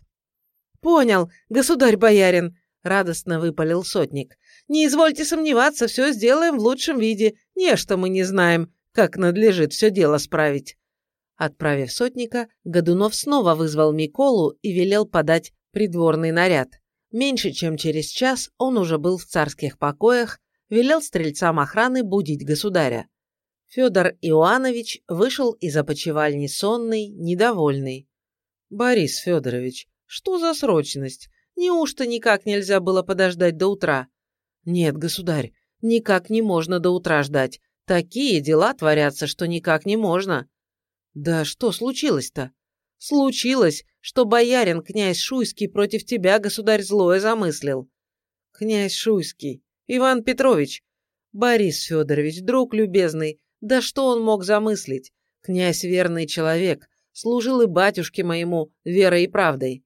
[SPEAKER 1] «Понял, государь-боярин», — радостно выпалил сотник. «Не извольте сомневаться, все сделаем в лучшем виде. Не, что мы не знаем, как надлежит все дело справить». Отправив сотника, Годунов снова вызвал Миколу и велел подать придворный наряд. Меньше чем через час он уже был в царских покоях, велел стрельцам охраны будить государя. Федор Иоанович вышел из опочивальни сонный, недовольный. «Борис Федорович, что за срочность? Неужто никак нельзя было подождать до утра? Нет, государь, никак не можно до утра ждать. Такие дела творятся, что никак не можно. Да что случилось-то? Случилось, что боярин князь Шуйский против тебя, государь, злое замыслил. Князь Шуйский, Иван Петрович, Борис Федорович, друг любезный, да что он мог замыслить? Князь верный человек, служил и батюшке моему верой и правдой.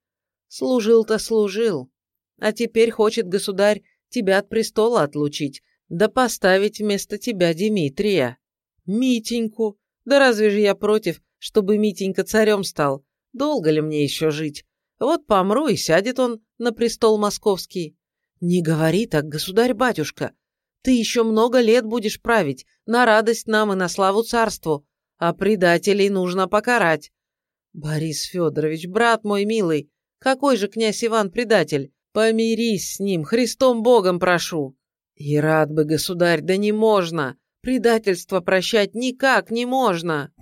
[SPEAKER 1] Служил-то служил. А теперь хочет государь тебя от престола отлучить, да поставить вместо тебя Дмитрия. Митеньку. Да разве же я против, чтобы Митенька царем стал? Долго ли мне еще жить? Вот помру, и сядет он на престол московский. Не говори так, государь-батюшка. Ты еще много лет будешь править, на радость нам и на славу царству, а предателей нужно покарать.
[SPEAKER 2] «Борис Федорович, брат мой милый, какой же князь Иван предатель? Помирись с ним, Христом Богом прошу!» «И рад бы, государь, да не можно! Предательство прощать никак не можно!»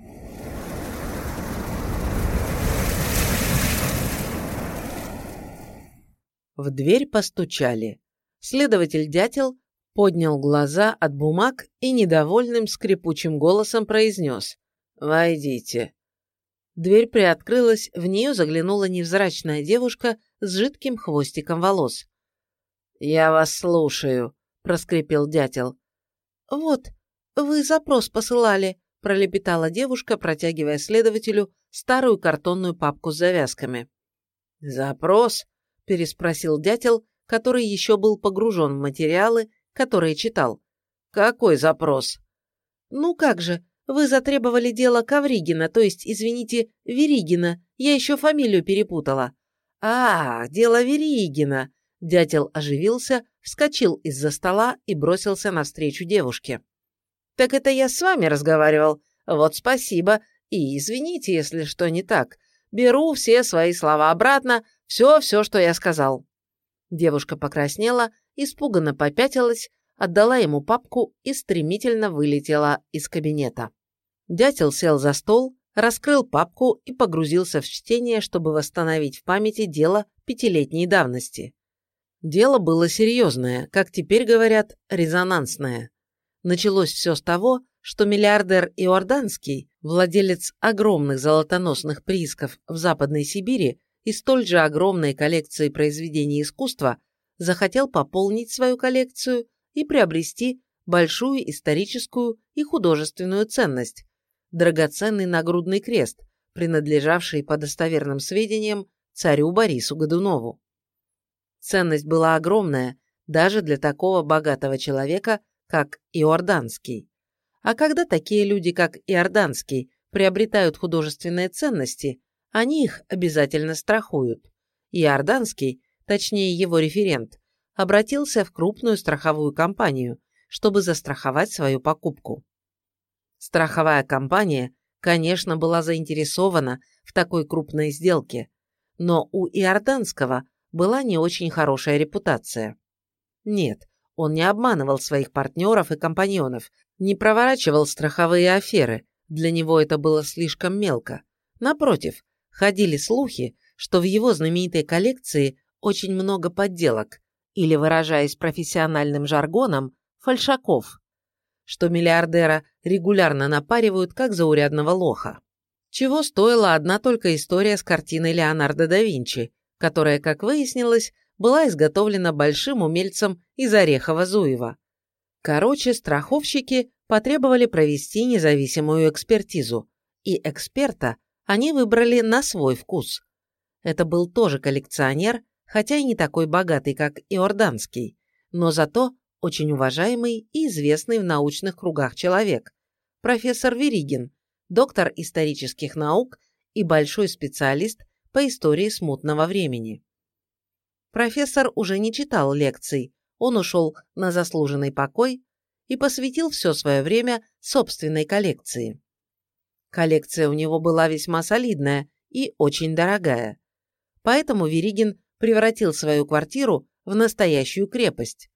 [SPEAKER 2] В дверь постучали. Следователь Дятел поднял глаза от бумаг и недовольным скрипучим голосом произнес «Войдите». Дверь приоткрылась, в нее заглянула невзрачная девушка с жидким хвостиком волос. «Я вас слушаю», — проскрипел дятел. «Вот, вы запрос посылали», — пролепетала девушка, протягивая следователю старую картонную папку с завязками. «Запрос?» — переспросил дятел, который еще был погружен в материалы, которые читал. «Какой запрос?» «Ну как же, вы затребовали дело Ковригина, то есть, извините, Веригина. Я еще фамилию перепутала». «А, дело Веригина!» Дятел оживился, вскочил из-за стола и бросился навстречу девушке. «Так это я с вами разговаривал. Вот спасибо. И извините, если что не так. Беру все свои слова обратно, все-все, что я сказал». Девушка покраснела, испуганно попятилась, отдала ему папку и стремительно вылетела из кабинета. Дятел сел за стол, раскрыл папку и погрузился в чтение, чтобы восстановить в памяти дело пятилетней давности. Дело было серьезное, как теперь говорят, резонансное. Началось все с того, что миллиардер Иорданский, владелец огромных золотоносных приисков в Западной Сибири и столь же огромной коллекции произведений искусства, захотел пополнить свою коллекцию и приобрести большую историческую и художественную ценность – драгоценный нагрудный крест, принадлежавший, по достоверным сведениям, царю Борису Годунову. Ценность была огромная даже для такого богатого человека, как Иорданский. А когда такие люди, как Иорданский, приобретают художественные ценности, они их обязательно страхуют. Иорданский, точнее его референт, обратился в крупную страховую компанию, чтобы застраховать свою покупку. Страховая компания, конечно, была заинтересована в такой крупной сделке, но у Иорданского была не очень хорошая репутация. Нет, он не обманывал своих партнеров и компаньонов, не проворачивал страховые аферы, для него это было слишком мелко. Напротив, ходили слухи, что в его знаменитой коллекции очень много подделок, или, выражаясь профессиональным жаргоном, фальшаков, что миллиардера регулярно напаривают как заурядного лоха. Чего стоила одна только история с картиной Леонардо да Винчи, которая, как выяснилось, была изготовлена большим умельцем из Орехова-Зуева. Короче, страховщики потребовали провести независимую экспертизу, и эксперта они выбрали на свой вкус. Это был тоже коллекционер, хотя и не такой богатый, как Иорданский, но зато очень уважаемый и известный в научных кругах человек, профессор Веригин, доктор исторических наук и большой специалист по истории смутного времени. Профессор уже не читал лекций, он ушел на заслуженный покой и посвятил все свое время собственной коллекции. Коллекция у него была весьма солидная и очень дорогая. Поэтому Веригин превратил свою квартиру в настоящую крепость.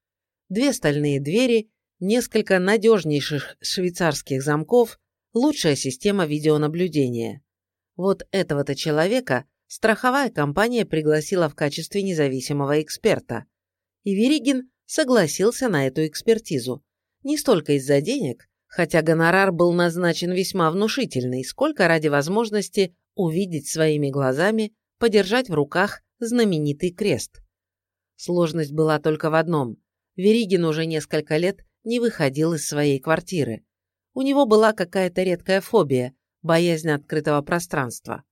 [SPEAKER 2] Две стальные двери, несколько надежнейших швейцарских замков, лучшая система видеонаблюдения. Вот этого-то человека страховая компания пригласила в качестве независимого эксперта. И Веригин согласился на эту экспертизу. Не столько из-за денег, хотя гонорар был назначен весьма внушительный, сколько ради возможности увидеть своими глазами, подержать в руках знаменитый крест. Сложность была только в одном. Веригин уже несколько лет не выходил из своей квартиры. У него была какая-то редкая фобия, боязнь открытого пространства.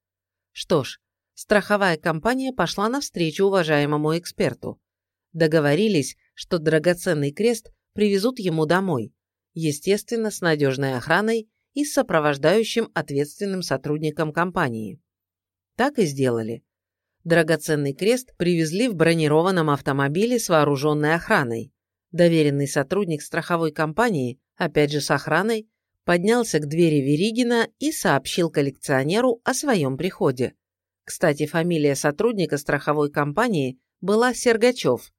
[SPEAKER 2] Что ж, страховая компания пошла навстречу уважаемому эксперту. Договорились, что драгоценный крест привезут ему домой, естественно, с надежной охраной и с сопровождающим ответственным сотрудником компании. Так и сделали. Драгоценный крест привезли в бронированном автомобиле с вооруженной охраной. Доверенный сотрудник страховой компании, опять же с охраной,
[SPEAKER 1] поднялся к двери Веригина и сообщил коллекционеру о своем приходе. Кстати, фамилия сотрудника страховой компании была Сергачев.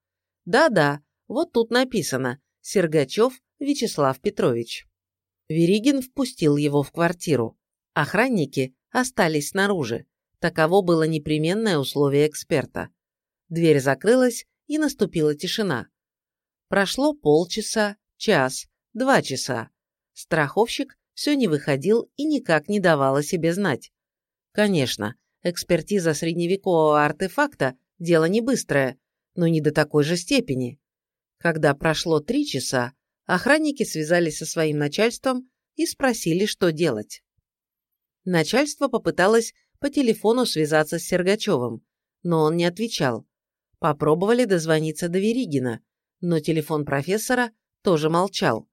[SPEAKER 1] Да-да, вот тут написано «Сергачев Вячеслав Петрович». Веригин впустил его в квартиру. Охранники остались снаружи. Таково было непременное условие эксперта. Дверь закрылась, и наступила тишина. Прошло полчаса, час, два часа. Страховщик все не выходил и никак не давал о себе знать. Конечно, экспертиза средневекового артефакта – дело не быстрое, но не до такой же степени. Когда прошло три часа, охранники связались со своим начальством и спросили, что делать. Начальство попыталось по телефону связаться с Сергачевым, но он не отвечал. Попробовали дозвониться до Веригина, но телефон профессора тоже молчал.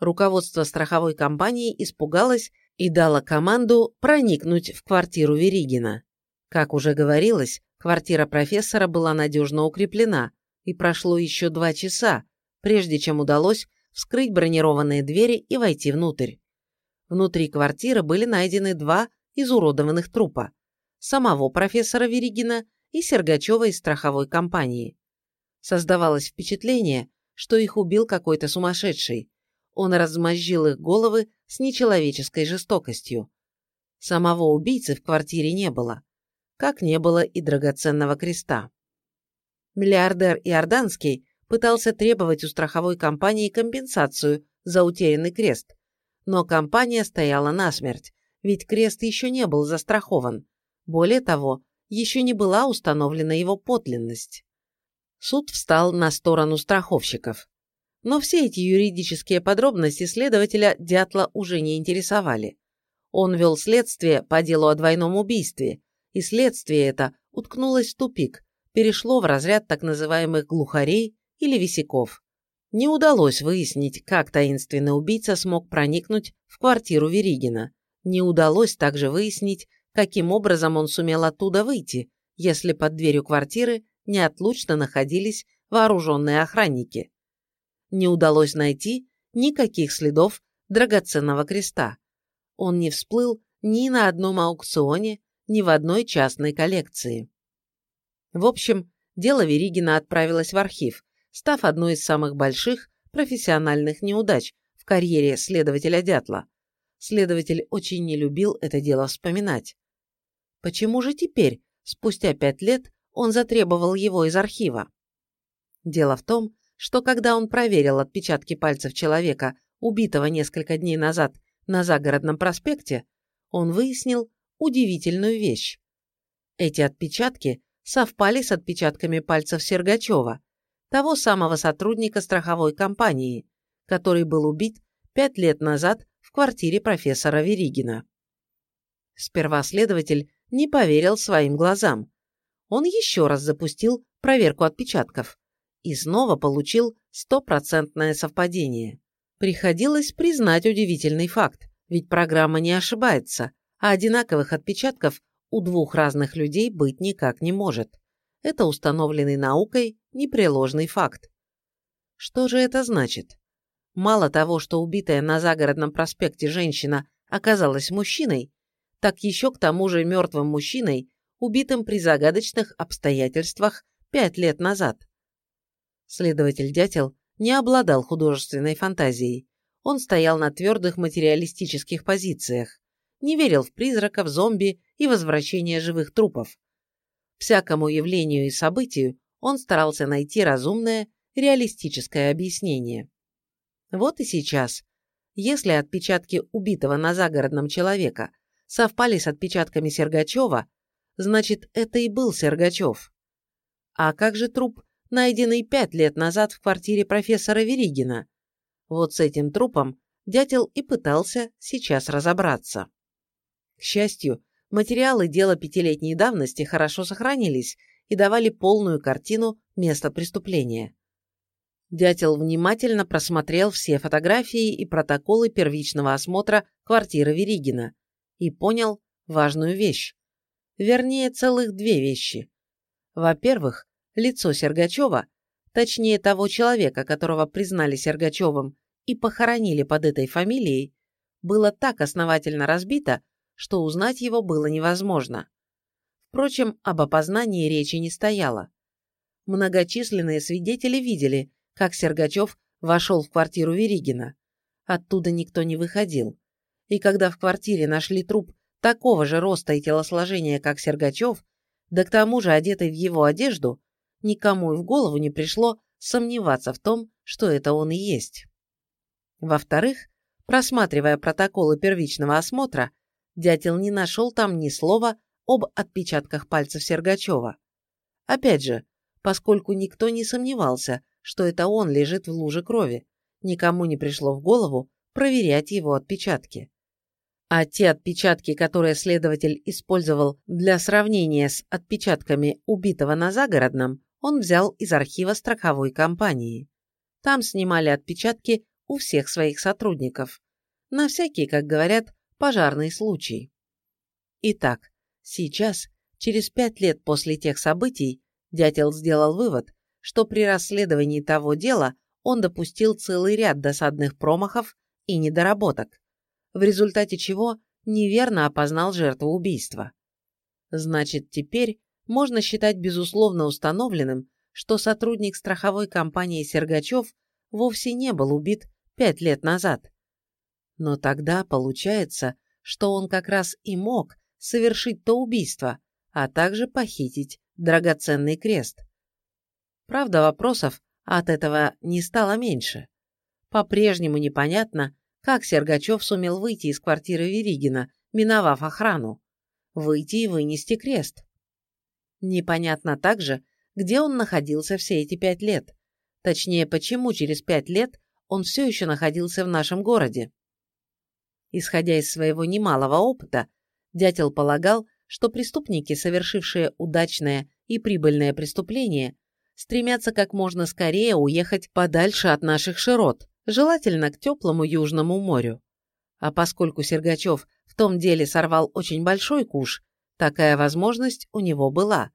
[SPEAKER 1] Руководство страховой компании испугалось и дало команду проникнуть в квартиру Веригина. Как уже говорилось, квартира профессора была надежно укреплена, и прошло еще два часа, прежде чем удалось вскрыть бронированные двери и войти внутрь. Внутри квартиры были найдены два изуродованных трупа – самого профессора Веригина и Сергачева из страховой компании. Создавалось впечатление, что их убил какой-то сумасшедший. Он размозжил их головы с нечеловеческой жестокостью. Самого убийцы в квартире не было, как не было и драгоценного креста. Миллиардер Иорданский пытался требовать у страховой компании компенсацию за утерянный крест, но компания стояла насмерть, ведь крест еще не был застрахован. Более того, еще не была установлена его подлинность. Суд встал на сторону страховщиков. Но все эти юридические подробности следователя Дятла уже не интересовали. Он вел следствие по делу о двойном убийстве, и следствие это уткнулось в тупик, перешло в разряд так называемых глухарей или висяков. Не удалось выяснить, как таинственный убийца смог проникнуть в квартиру Веригина. Не удалось также выяснить, каким образом он сумел оттуда выйти, если под дверью квартиры неотлучно находились вооруженные охранники. Не удалось найти никаких следов драгоценного креста. Он не всплыл ни на одном аукционе, ни в одной частной коллекции. В общем, дело Веригина отправилось в архив, став одной из самых больших профессиональных неудач в карьере следователя Дятла. Следователь очень не любил это дело вспоминать. Почему же теперь, спустя пять лет, он затребовал его из архива? Дело в том, что когда он проверил отпечатки пальцев человека, убитого несколько дней назад на загородном проспекте, он выяснил удивительную вещь. Эти отпечатки совпали с отпечатками пальцев Сергачева, того самого сотрудника страховой компании, который был убит пять лет назад в квартире профессора Веригина. Сперва следователь не поверил своим глазам. Он еще раз запустил проверку отпечатков и снова получил стопроцентное совпадение. Приходилось признать удивительный факт, ведь программа не ошибается, а одинаковых отпечатков у двух разных людей быть никак не может. Это установленный наукой непреложный факт. Что же это значит? Мало того, что убитая на загородном проспекте женщина оказалась мужчиной, так еще к тому же мертвым мужчиной, убитым при загадочных обстоятельствах пять лет назад. Следователь Дятел не обладал художественной фантазией. Он стоял на твердых материалистических позициях, не верил в призраков, зомби и возвращение живых трупов. Всякому явлению и событию он старался найти разумное, реалистическое объяснение. Вот и сейчас, если отпечатки убитого на загородном человека – совпали с отпечатками Сергачева, значит, это и был Сергачев. А как же труп, найденный пять лет назад в квартире профессора Веригина? Вот с этим трупом дятел и пытался сейчас разобраться. К счастью, материалы дела пятилетней давности хорошо сохранились и давали полную картину места преступления. Дятел внимательно просмотрел все фотографии и протоколы первичного осмотра квартиры Веригина и понял важную вещь. Вернее, целых две вещи. Во-первых, лицо Сергачева, точнее того человека, которого признали Сергачевым и похоронили под этой фамилией, было так основательно разбито, что узнать его было невозможно. Впрочем, об опознании речи не стояло. Многочисленные свидетели видели, как Сергачев вошел в квартиру Веригина. Оттуда никто не выходил. И когда в квартире нашли труп такого же роста и телосложения, как Сергачев, да к тому же одетый в его одежду, никому и в голову не пришло сомневаться в том, что это он и есть. Во-вторых, просматривая протоколы первичного осмотра, дятел не нашел там ни слова об отпечатках пальцев Сергачева. Опять же, поскольку никто не сомневался, что это он лежит в луже крови, никому не пришло в голову проверять его отпечатки. А те отпечатки, которые следователь использовал для сравнения с отпечатками убитого на загородном, он взял из архива страховой компании. Там снимали отпечатки у всех своих сотрудников. На всякий, как говорят, пожарный случай. Итак, сейчас, через пять лет после тех событий, дятел сделал вывод, что при расследовании того дела он допустил целый ряд досадных промахов и недоработок в результате чего неверно опознал жертву убийства. Значит, теперь можно считать безусловно установленным, что сотрудник страховой компании Сергачев вовсе не был убит пять лет назад. Но тогда получается, что он как раз и мог совершить то убийство, а также похитить драгоценный крест. Правда, вопросов от этого не стало меньше. По-прежнему непонятно, как Сергачев сумел выйти из квартиры Веригина, миновав охрану? Выйти и вынести крест. Непонятно также, где он находился все эти пять лет. Точнее, почему через пять лет он все еще находился в нашем городе. Исходя из своего немалого опыта, дятел полагал, что преступники, совершившие удачное и прибыльное преступление, стремятся как можно скорее уехать подальше от наших широт, желательно к теплому Южному морю. А поскольку Сергачев в том деле сорвал очень большой куш, такая возможность у него была.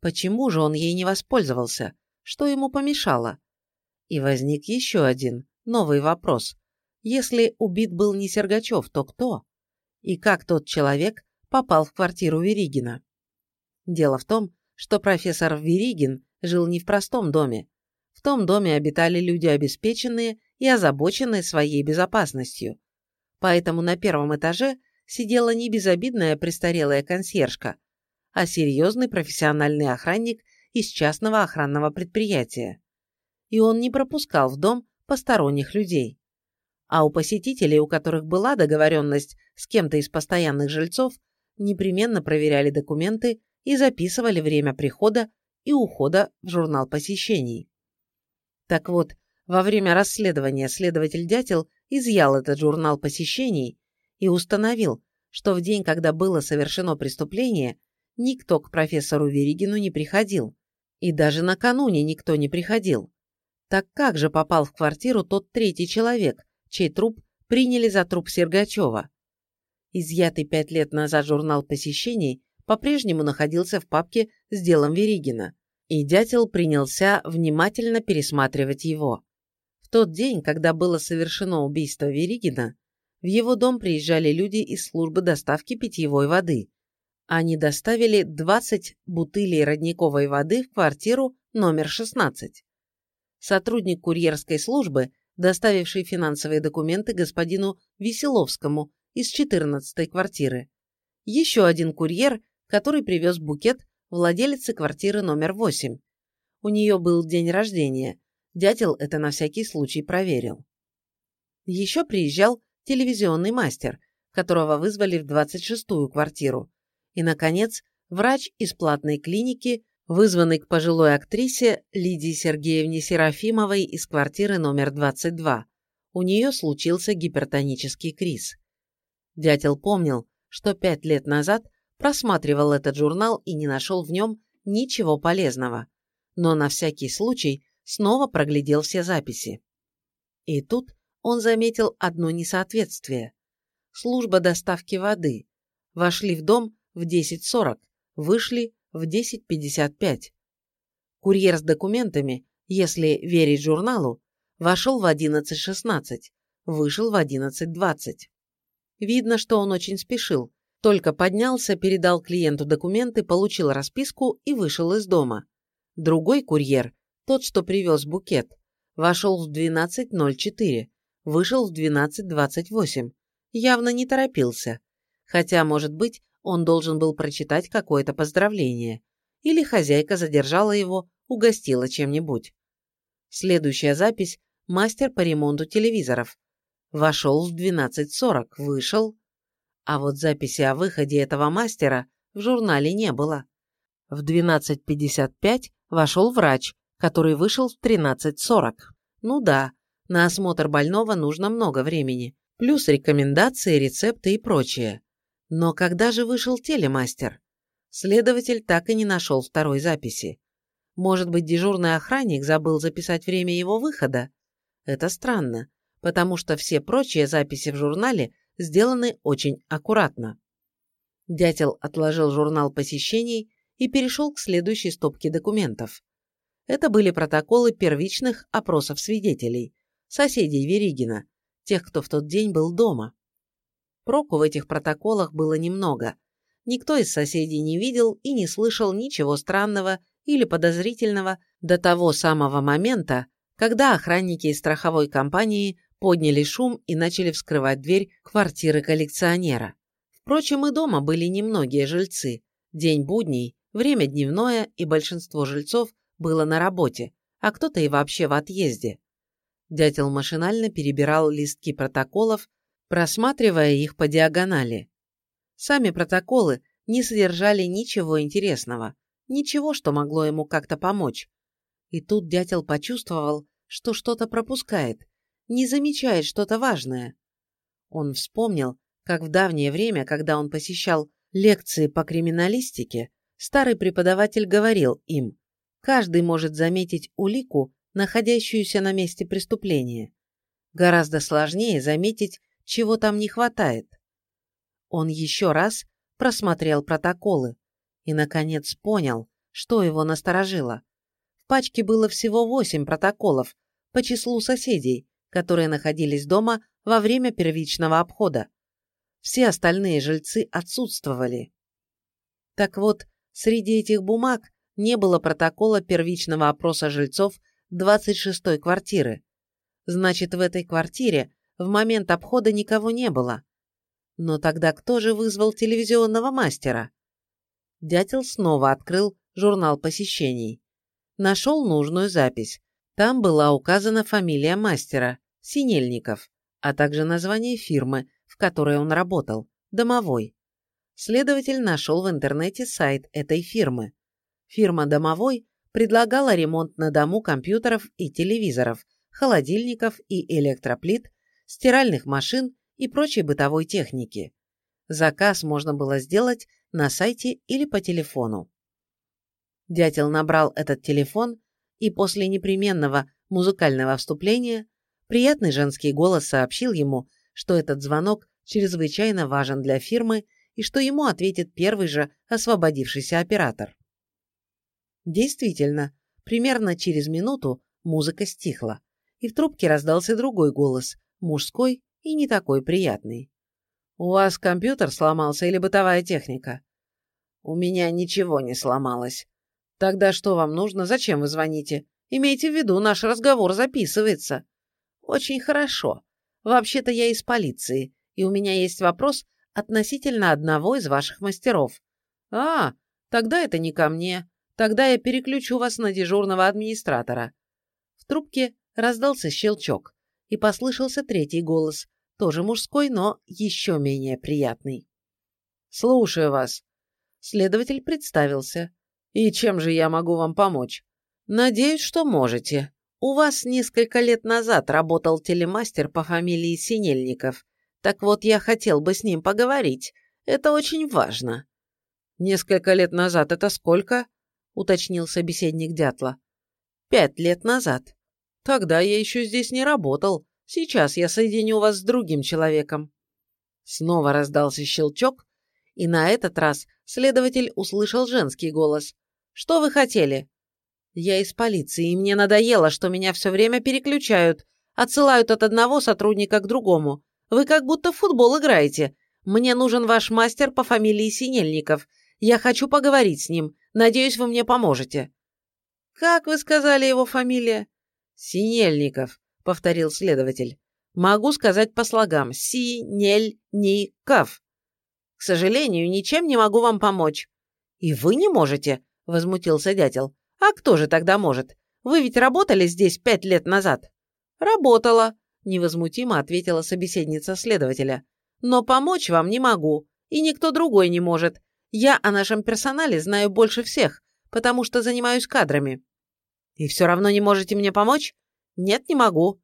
[SPEAKER 1] Почему же он ей не воспользовался? Что ему помешало? И возник еще один, новый вопрос. Если убит был не Сергачев, то кто? И как тот человек попал в квартиру Веригина? Дело в том, что профессор Веригин жил не в простом доме, в том доме обитали люди обеспеченные и озабоченные своей безопасностью. Поэтому на первом этаже сидела не безобидная престарелая консьержка, а серьезный профессиональный охранник из частного охранного предприятия. И он не пропускал в дом посторонних людей. А у посетителей, у которых была договоренность с кем-то из постоянных жильцов, непременно проверяли документы и записывали время прихода и ухода в журнал посещений. Так вот, во время расследования следователь Дятел изъял этот журнал посещений и установил, что в день, когда было совершено преступление, никто к профессору Веригину не приходил. И даже накануне никто не приходил. Так как же попал в квартиру тот третий человек, чей труп приняли за труп Сергачева? Изъятый пять лет назад журнал посещений по-прежнему находился в папке с делом Веригина и дятел принялся внимательно пересматривать его. В тот день, когда было совершено убийство Веригина, в его дом приезжали люди из службы доставки питьевой воды. Они доставили 20 бутылей родниковой воды в квартиру номер 16. Сотрудник курьерской службы, доставивший финансовые документы господину Веселовскому из 14-й квартиры. Еще один курьер, который привез букет владелицы квартиры номер 8. У нее был день рождения. Дятел это на всякий случай проверил. Еще приезжал телевизионный мастер, которого вызвали в 26-ю квартиру. И, наконец, врач из платной клиники, вызванный к пожилой актрисе Лидии Сергеевне Серафимовой из квартиры номер 22. У нее случился гипертонический криз. Дятел помнил, что пять лет назад просматривал этот журнал и не нашел в нем ничего полезного, но на всякий случай снова проглядел все записи. И тут он заметил одно несоответствие. Служба доставки воды. Вошли в дом в 10.40, вышли в 10.55. Курьер с документами, если верить журналу, вошел в 11.16, вышел в 11.20. Видно, что он очень спешил. Только поднялся, передал клиенту документы, получил расписку и вышел из дома. Другой курьер, тот, что привез букет, вошел в 12.04, вышел в 12.28. Явно не торопился. Хотя, может быть, он должен был прочитать какое-то поздравление. Или хозяйка задержала его, угостила чем-нибудь. Следующая запись – мастер по ремонту телевизоров. Вошел в 12.40, вышел. А вот записи о выходе этого мастера в журнале не было. В 12.55 вошел врач, который вышел в 13.40. Ну да, на осмотр больного нужно много времени, плюс рекомендации, рецепты и прочее. Но когда же вышел телемастер? Следователь так и не нашел второй записи. Может быть, дежурный охранник забыл записать время его выхода? Это странно, потому что все прочие записи в журнале сделаны очень аккуратно. Дятел отложил журнал посещений и перешел к следующей стопке документов. Это были протоколы первичных опросов свидетелей, соседей Веригина, тех, кто в тот день был дома. Проку в этих протоколах было немного. Никто из соседей не видел и не слышал ничего странного или подозрительного до того самого момента, когда охранники страховой компании подняли шум и начали вскрывать дверь квартиры коллекционера. Впрочем, и дома были немногие жильцы. День будний, время дневное, и большинство жильцов было на работе, а кто-то и вообще в отъезде. Дятел машинально перебирал листки протоколов, просматривая их по диагонали. Сами протоколы не содержали ничего интересного, ничего, что могло ему как-то помочь. И тут дятел почувствовал, что что-то пропускает, не замечает что-то важное. Он вспомнил, как в давнее время, когда он посещал лекции по криминалистике, старый преподаватель говорил им, каждый может заметить улику, находящуюся на месте преступления. Гораздо сложнее заметить чего там не хватает. Он еще раз просмотрел протоколы и, наконец, понял, что его насторожило. В пачке было всего восемь протоколов по числу соседей, которые находились дома во время первичного обхода. Все остальные жильцы отсутствовали. Так вот, среди этих бумаг не было протокола первичного опроса жильцов 26-й квартиры. Значит, в этой квартире в момент обхода никого не было. Но тогда кто же вызвал телевизионного мастера? Дятел снова открыл журнал посещений. Нашел нужную запись. Там была указана фамилия мастера – Синельников, а также название фирмы, в которой он работал – Домовой. Следователь нашел в интернете сайт этой фирмы. Фирма «Домовой» предлагала ремонт на дому компьютеров и телевизоров, холодильников и электроплит стиральных машин и прочей бытовой техники. Заказ можно было сделать на сайте или по телефону. Дятел набрал этот телефон, и после непременного музыкального вступления приятный женский голос сообщил ему, что этот звонок чрезвычайно важен для фирмы и что ему ответит первый же освободившийся оператор. Действительно, примерно через минуту музыка стихла, и в трубке раздался другой голос, мужской и не такой приятный. «У вас компьютер сломался или бытовая техника?» «У меня ничего не сломалось». «Тогда что вам нужно? Зачем вы звоните? Имейте в виду, наш разговор записывается». «Очень хорошо. Вообще-то я из полиции, и у меня есть вопрос относительно одного из ваших мастеров». «А, тогда это не ко мне. Тогда я переключу вас на дежурного администратора». В трубке раздался щелчок и послышался третий голос, тоже мужской, но еще менее приятный. «Слушаю вас». Следователь представился. «И чем же я могу вам помочь?» «Надеюсь, что можете. У вас несколько лет назад работал телемастер по фамилии Синельников. Так вот, я хотел бы с ним поговорить. Это очень важно». «Несколько лет назад это сколько?» — уточнил собеседник Дятла. «Пять лет назад. Тогда я еще здесь не работал. Сейчас я соединю вас с другим человеком». Снова раздался щелчок, и на этот раз следователь услышал женский голос. «Что вы хотели?» «Я из полиции, и мне надоело, что меня все время переключают, отсылают от одного сотрудника к другому.
[SPEAKER 2] Вы как будто в футбол играете. Мне нужен ваш мастер по фамилии Синельников. Я хочу поговорить с ним. Надеюсь, вы мне поможете». «Как вы сказали его фамилия?» «Синельников», — повторил следователь. «Могу сказать по слогам. Синельников. К сожалению, ничем не могу вам помочь». «И вы не можете?» — возмутился дятел. «А кто же тогда может? Вы ведь работали здесь пять лет назад?» «Работала», — невозмутимо ответила собеседница следователя. «Но помочь вам не могу, и никто другой не может. Я о нашем персонале знаю больше всех, потому что занимаюсь кадрами». «И все равно не можете мне помочь?» «Нет, не могу».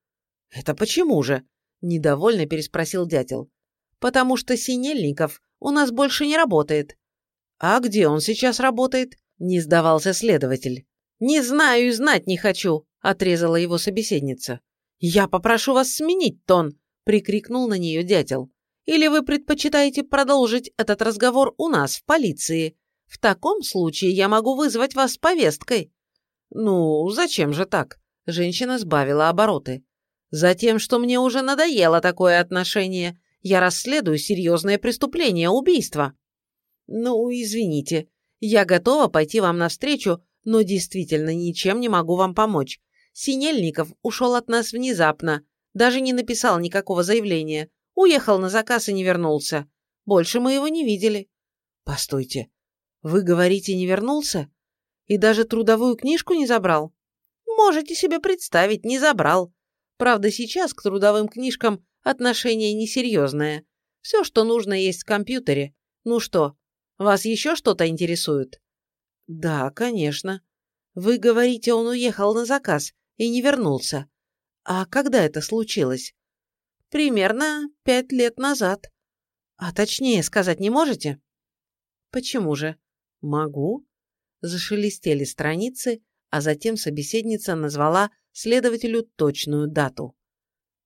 [SPEAKER 2] «Это почему же?» – недовольно переспросил дятел. «Потому что Синельников у нас больше не работает». «А где он сейчас работает?» – не сдавался следователь. «Не знаю и знать не хочу», – отрезала его собеседница. «Я попрошу вас сменить тон», – прикрикнул на нее дятел. «Или вы предпочитаете продолжить этот разговор у нас, в полиции? В таком случае я могу вызвать вас с повесткой». «Ну, зачем же так?» – женщина сбавила обороты. «Затем, что мне уже надоело такое отношение. Я расследую серьезное преступление – убийство». «Ну, извините. Я готова пойти вам навстречу, но действительно ничем не могу вам помочь. Синельников ушел от нас внезапно, даже не написал никакого заявления, уехал на заказ и не вернулся. Больше мы его не видели». «Постойте, вы говорите, не вернулся? И даже трудовую книжку не забрал?» «Можете себе представить, не забрал. Правда, сейчас к трудовым книжкам отношение несерьезное. Все, что нужно, есть в компьютере. Ну что, вас еще что-то интересует?» «Да, конечно. Вы говорите, он уехал на заказ и не вернулся. А когда это случилось?» «Примерно пять лет назад. А точнее сказать не можете?» «Почему же?» «Могу». Зашелестели страницы, а затем собеседница назвала следователю точную дату.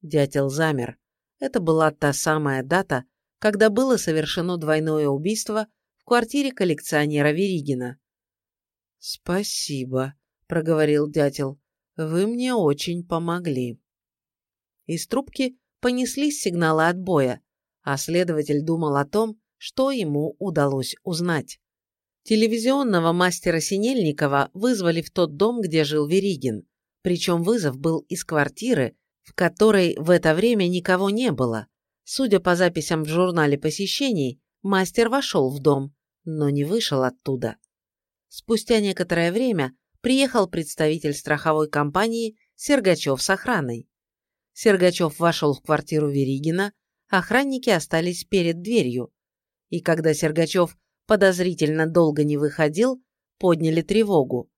[SPEAKER 2] Дятел замер. Это была та самая дата, когда было совершено двойное убийство в квартире коллекционера Веригина. «Спасибо», — проговорил дятел. «Вы мне очень помогли». Из трубки понеслись сигналы отбоя, а следователь думал о том, что ему удалось узнать. Телевизионного мастера Синельникова вызвали в тот дом, где жил Веригин, причем вызов был из квартиры, в которой в это время никого не было. Судя по записям в журнале посещений, мастер вошел в дом, но не вышел оттуда. Спустя некоторое время приехал представитель страховой компании Сергачев с охраной. Сергачев вошел в квартиру Веригина, охранники остались перед дверью. И когда Сергачев подозрительно долго не выходил, подняли тревогу.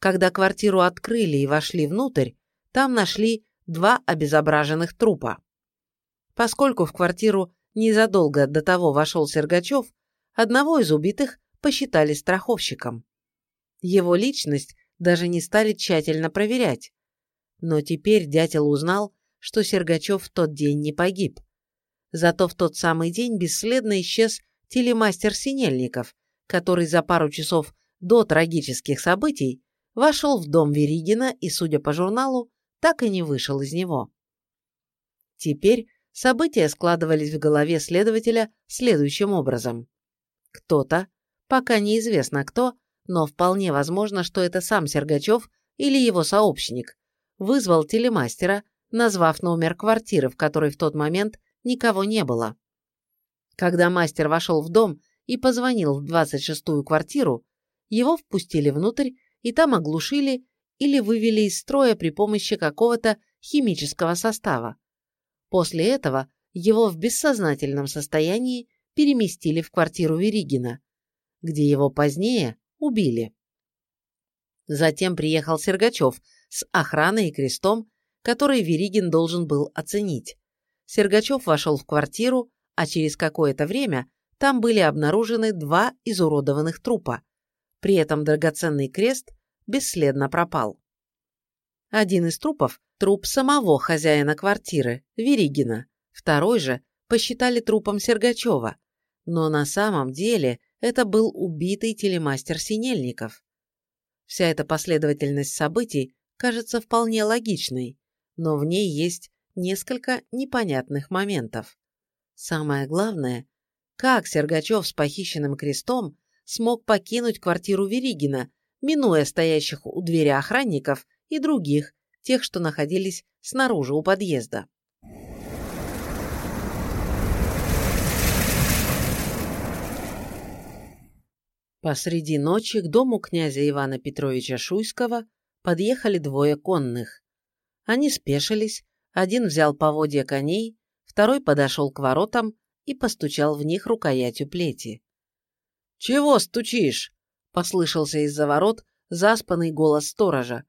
[SPEAKER 2] Когда квартиру открыли и вошли внутрь, там нашли два обезображенных трупа. Поскольку в квартиру незадолго до того вошел Сергачев, одного из убитых посчитали страховщиком. Его личность даже не стали тщательно проверять. Но теперь дятел узнал, что Сергачев в тот день не погиб. Зато в тот самый день бесследно исчез телемастер Синельников, который за пару часов до трагических событий вошел в дом Веригина и, судя по журналу, так и не вышел из него. Теперь события складывались в голове следователя следующим образом. Кто-то, Пока неизвестно кто, но вполне возможно, что это сам Сергачев или его сообщник, вызвал телемастера, назвав номер квартиры, в которой в тот момент никого не было. Когда мастер вошел в дом и позвонил в 26-ю квартиру, его впустили внутрь и там оглушили или вывели из строя при помощи какого-то химического состава. После этого его в бессознательном состоянии переместили в квартиру Веригина, где его позднее убили. Затем приехал Сергачев с охраной и крестом, который Веригин должен был оценить. Сергачев вошел в квартиру, а через какое-то время там были обнаружены два изуродованных трупа. При этом драгоценный крест бесследно пропал. Один из трупов – труп самого хозяина квартиры, Веригина, второй же посчитали трупом Сергачева. Но на самом деле это был убитый телемастер Синельников. Вся эта последовательность событий кажется вполне логичной, но в ней есть
[SPEAKER 1] несколько непонятных моментов. Самое главное, как Сергачев с похищенным крестом смог покинуть квартиру Веригина, минуя стоящих у двери охранников и других, тех, что находились снаружи у подъезда. Посреди ночи к дому князя Ивана Петровича Шуйского подъехали двое конных. Они спешились, один взял поводья коней, второй подошел к воротам и постучал в них рукоятью плети. «Чего стучишь?» – послышался из-за ворот заспанный голос сторожа.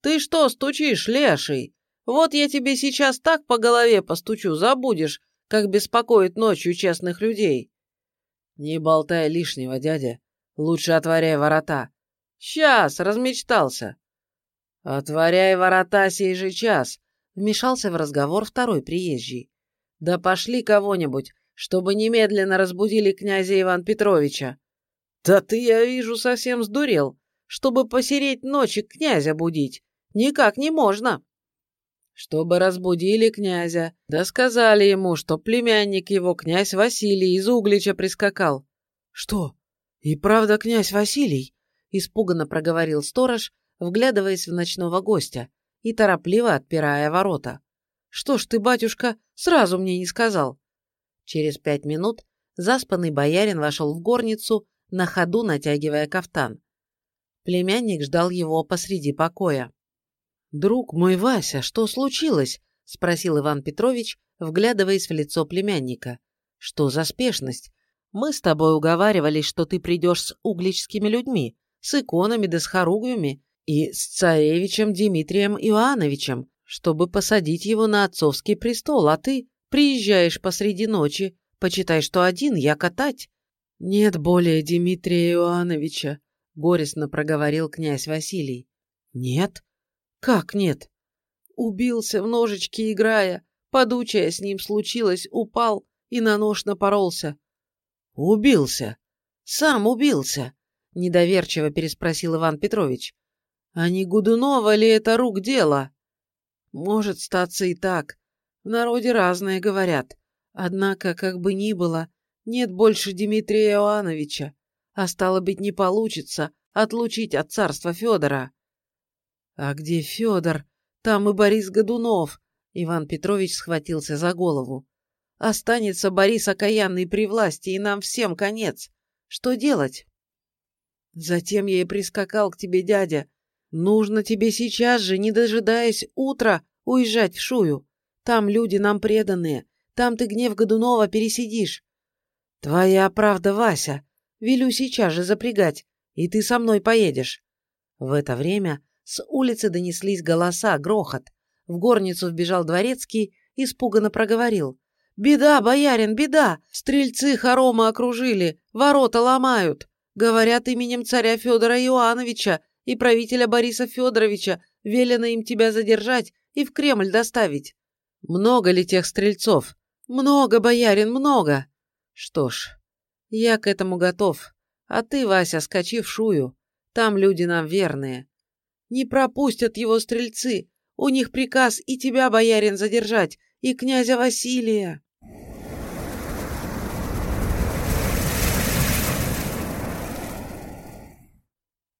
[SPEAKER 1] «Ты что стучишь, леший? Вот я тебе сейчас так по голове постучу, забудешь, как беспокоит ночью честных людей». «Не болтай лишнего, дядя», Лучше отворяй ворота. Сейчас, размечтался. Отворяй ворота сей же час, вмешался в разговор второй приезжий. Да пошли кого-нибудь, чтобы немедленно разбудили князя Иван Петровича. Да ты, я вижу, совсем сдурел, чтобы посереть ночи князя будить. Никак не можно. Чтобы разбудили князя, да сказали ему, что племянник его, князь Василий, из Углича прискакал. Что, «И правда, князь Василий?» – испуганно проговорил сторож, вглядываясь в ночного гостя и торопливо отпирая ворота. «Что ж ты, батюшка, сразу мне не сказал?» Через пять минут заспанный боярин вошел в горницу, на ходу натягивая кафтан. Племянник ждал его посреди покоя. «Друг мой Вася, что случилось?» – спросил Иван Петрович, вглядываясь в лицо племянника. «Что за спешность? Мы с тобой уговаривались, что ты придешь с угличскими людьми, с иконами да с хоругвями и с царевичем Дмитрием Иоанновичем, чтобы посадить его на отцовский престол, а ты приезжаешь посреди ночи, почитай, что один, я катать. Нет более Дмитрия Иоанновича, горестно проговорил князь Василий. Нет? Как нет? Убился в ножички играя, подучая с ним случилось, упал и на нож напоролся. «Убился! Сам убился!» — недоверчиво переспросил Иван Петрович. «А не Гудунова ли это рук дело?» «Может статься и так. В народе разное говорят. Однако, как бы ни было, нет больше Дмитрия Иоанновича, а стало быть, не получится отлучить от царства Федора». «А где Федор? Там и Борис Годунов!» Иван Петрович схватился за голову. Останется Борис окаянный при власти, и нам всем конец. Что делать? Затем я и прискакал к тебе, дядя. Нужно тебе сейчас же, не дожидаясь утра, уезжать в Шую. Там люди нам преданные. Там ты гнев Годунова пересидишь. Твоя правда, Вася. Велю сейчас же запрягать, и ты со мной поедешь. В это время с улицы донеслись голоса, грохот. В горницу вбежал дворецкий, испуганно проговорил. «Беда, боярин, беда! Стрельцы хорома окружили, ворота ломают. Говорят, именем царя Федора Иоанновича и правителя Бориса Федоровича велено им тебя задержать и в Кремль доставить. Много ли тех стрельцов? Много, боярин, много. Что ж, я к этому готов. А ты, Вася, скачи в Шую. Там люди нам верные. Не пропустят его стрельцы. У них приказ и тебя, боярин, задержать, и князя Василия.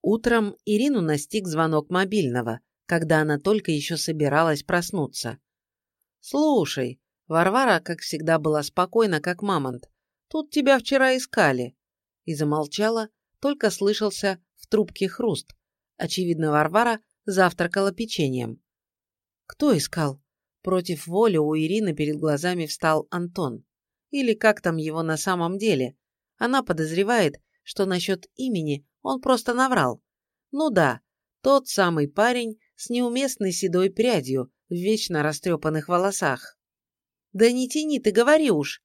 [SPEAKER 1] Утром Ирину настиг звонок мобильного, когда она только еще собиралась проснуться. «Слушай, Варвара, как всегда, была спокойна, как мамонт. Тут тебя вчера искали». И замолчала, только слышался в трубке хруст. Очевидно, Варвара завтракала печеньем. «Кто искал?» Против воли у Ирины перед глазами встал Антон. Или как там его на самом деле. Она подозревает, что насчет имени он просто наврал. Ну да, тот самый парень с неуместной седой прядью в вечно растрепанных волосах. Да не тяни, ты говори уж.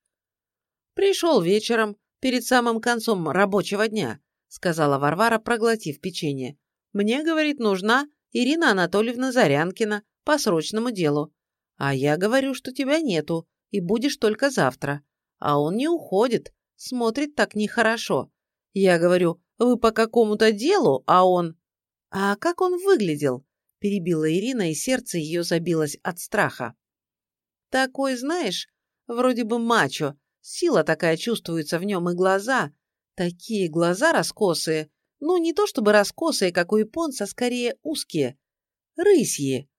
[SPEAKER 1] Пришел вечером, перед самым концом рабочего дня, сказала Варвара, проглотив печенье. Мне, говорит, нужна Ирина Анатольевна Зарянкина по срочному делу. А я говорю, что тебя нету, и будешь только завтра. А он не уходит, смотрит так нехорошо. Я говорю, вы по какому-то делу, а он... А как он выглядел? Перебила Ирина, и сердце ее забилось от страха.
[SPEAKER 2] Такой, знаешь, вроде бы мачо. Сила такая чувствуется в нем, и глаза. Такие глаза раскосые. Ну, не то чтобы раскосые, как у японца, скорее узкие. Рысьи.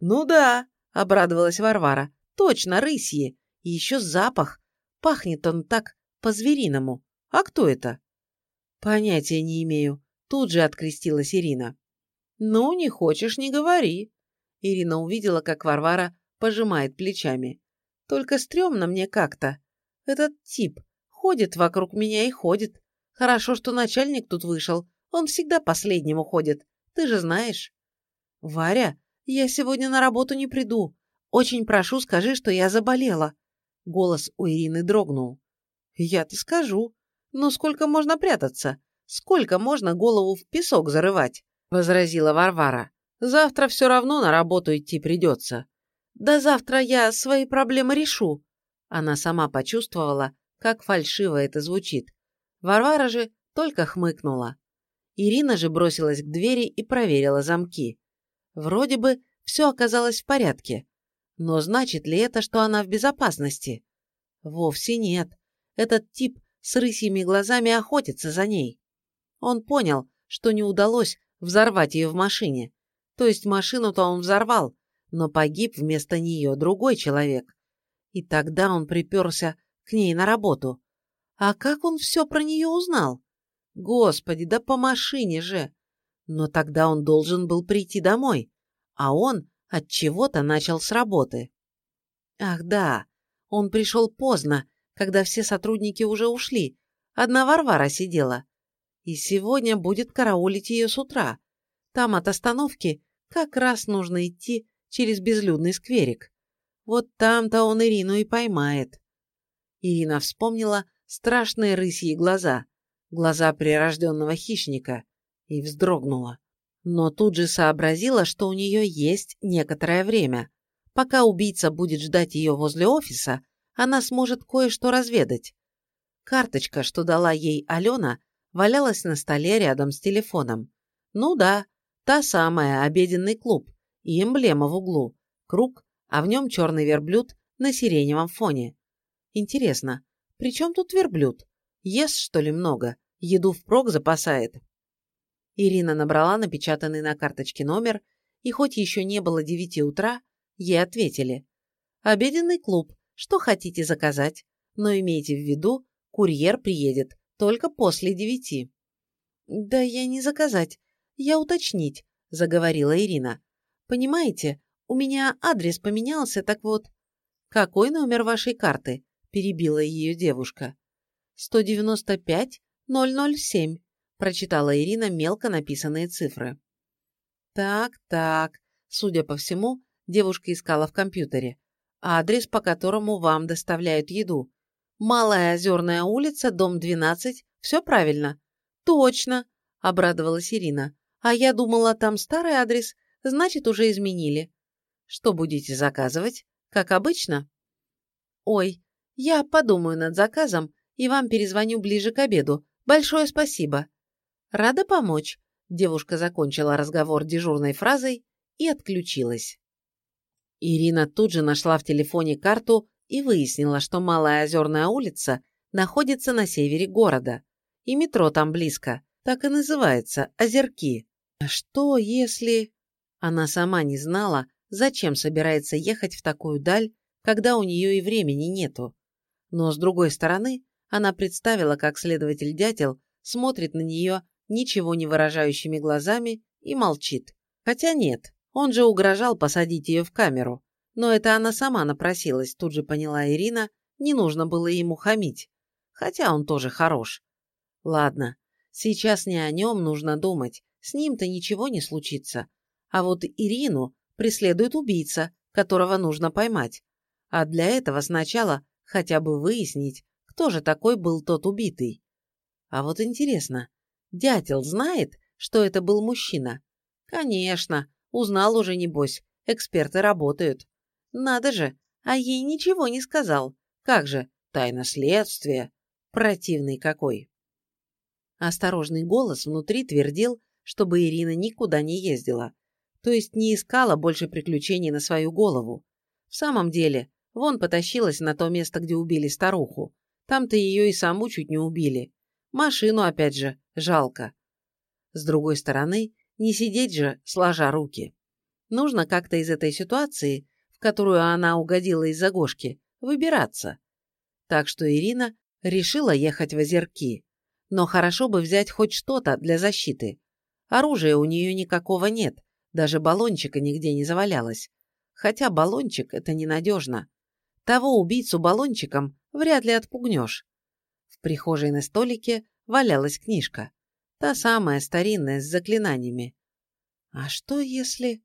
[SPEAKER 2] Ну да, обрадовалась Варвара. Точно, рысьи. И еще запах. Пахнет он так по-звериному. А кто это? Понятия не имею. Тут же открестилась Ирина. Ну, не хочешь, не говори. Ирина увидела, как Варвара пожимает плечами. Только стрёмно мне как-то. Этот тип ходит вокруг меня и ходит. Хорошо, что начальник тут вышел. Он всегда последним уходит. Ты же знаешь. Варя, я сегодня на работу не приду. Очень прошу, скажи, что я заболела. Голос у Ирины дрогнул. Я-то скажу. Но сколько можно прятаться? Сколько можно голову в песок зарывать? Возразила Варвара. Завтра все равно на работу идти придется. Да завтра я свои проблемы решу. Она сама почувствовала, как фальшиво это звучит. Варвара же только хмыкнула. Ирина же бросилась к двери и проверила замки. Вроде бы все оказалось в порядке. Но значит ли это, что она в безопасности? Вовсе нет. Этот тип с рысьими глазами охотится за ней. Он понял, что не удалось взорвать ее в машине. То есть машину-то он взорвал, но погиб вместо нее другой человек. И тогда он приперся к ней на работу. А как он все про нее узнал? Господи, да по машине же! Но тогда он должен был прийти домой, а он от чего-то начал с работы. Ах да, он пришел поздно, когда все сотрудники уже ушли. Одна Варвара сидела. И сегодня будет караулить ее с утра. Там от остановки как раз нужно идти через безлюдный скверик. Вот там-то он Ирину и поймает. Ирина вспомнила страшные рысьи глаза, глаза прирожденного хищника, и вздрогнула. Но тут же сообразила, что у нее есть некоторое время. Пока убийца будет ждать ее возле офиса, она сможет кое-что разведать. Карточка, что дала ей Алена, валялась на столе рядом с телефоном. Ну да, та самая, обеденный клуб, и эмблема в углу, круг, а в нем черный верблюд на сиреневом фоне. Интересно, при чем тут верблюд? Ест, что ли, много? Еду впрок запасает. Ирина набрала напечатанный на карточке номер, и хоть еще не было девяти утра, ей ответили. «Обеденный клуб. Что хотите заказать? Но имейте в виду, курьер приедет только после девяти». «Да я не заказать, я уточнить», — заговорила Ирина. «Понимаете, у меня адрес поменялся, так вот...» «Какой номер вашей карты?» – перебила ее девушка. «195-007», – прочитала Ирина мелко написанные цифры. «Так, так», – судя по всему, девушка искала в компьютере. «Адрес, по которому вам доставляют еду. Малая Озерная улица, дом 12, все правильно?» «Точно», – обрадовалась Ирина. «А я думала, там старый адрес, значит, уже изменили». «Что будете заказывать? Как обычно?» «Ой, я подумаю над заказом и вам перезвоню ближе к обеду. Большое спасибо». «Рада помочь», – девушка закончила разговор дежурной фразой и отключилась. Ирина тут же нашла в телефоне карту и выяснила, что Малая Озерная улица находится на севере города. И метро там близко, так и называется – Озерки. А что если... Она сама не знала, зачем собирается ехать в такую даль, когда у нее и времени нету. Но, с другой стороны, она представила, как следователь Дятел смотрит на нее ничего не выражающими глазами и молчит. Хотя нет, он же угрожал посадить ее в камеру. Но это она сама напросилась, тут же поняла Ирина, не нужно было ему хамить. Хотя он тоже хорош. Ладно, сейчас не о нем нужно думать, с ним-то ничего не случится. А вот Ирину преследует убийца, которого нужно поймать. А для этого сначала хотя бы выяснить, кто же такой был тот убитый. А вот интересно, дятел знает, что это был мужчина? Конечно, узнал уже, небось, эксперты работают. Надо же, а ей ничего не сказал. Как же, тайна следствия. Противный какой. Осторожный голос внутри твердил, чтобы Ирина никуда не ездила. То есть не искала больше приключений на свою голову. В самом деле,
[SPEAKER 1] Вон потащилась на то место, где убили старуху. Там-то ее и саму чуть не убили. Машину, опять же, жалко. С другой стороны, не сидеть же, сложа руки. Нужно как-то из этой ситуации, в которую она угодила из-за Гошки, выбираться. Так что Ирина решила ехать в озерки. Но хорошо бы взять хоть что-то для защиты. Оружия у нее никакого нет, даже баллончика нигде не завалялось. Хотя баллончик – это ненадежно. Того убийцу баллончиком вряд ли отпугнешь. В прихожей на столике валялась книжка. Та самая старинная, с заклинаниями. А что если...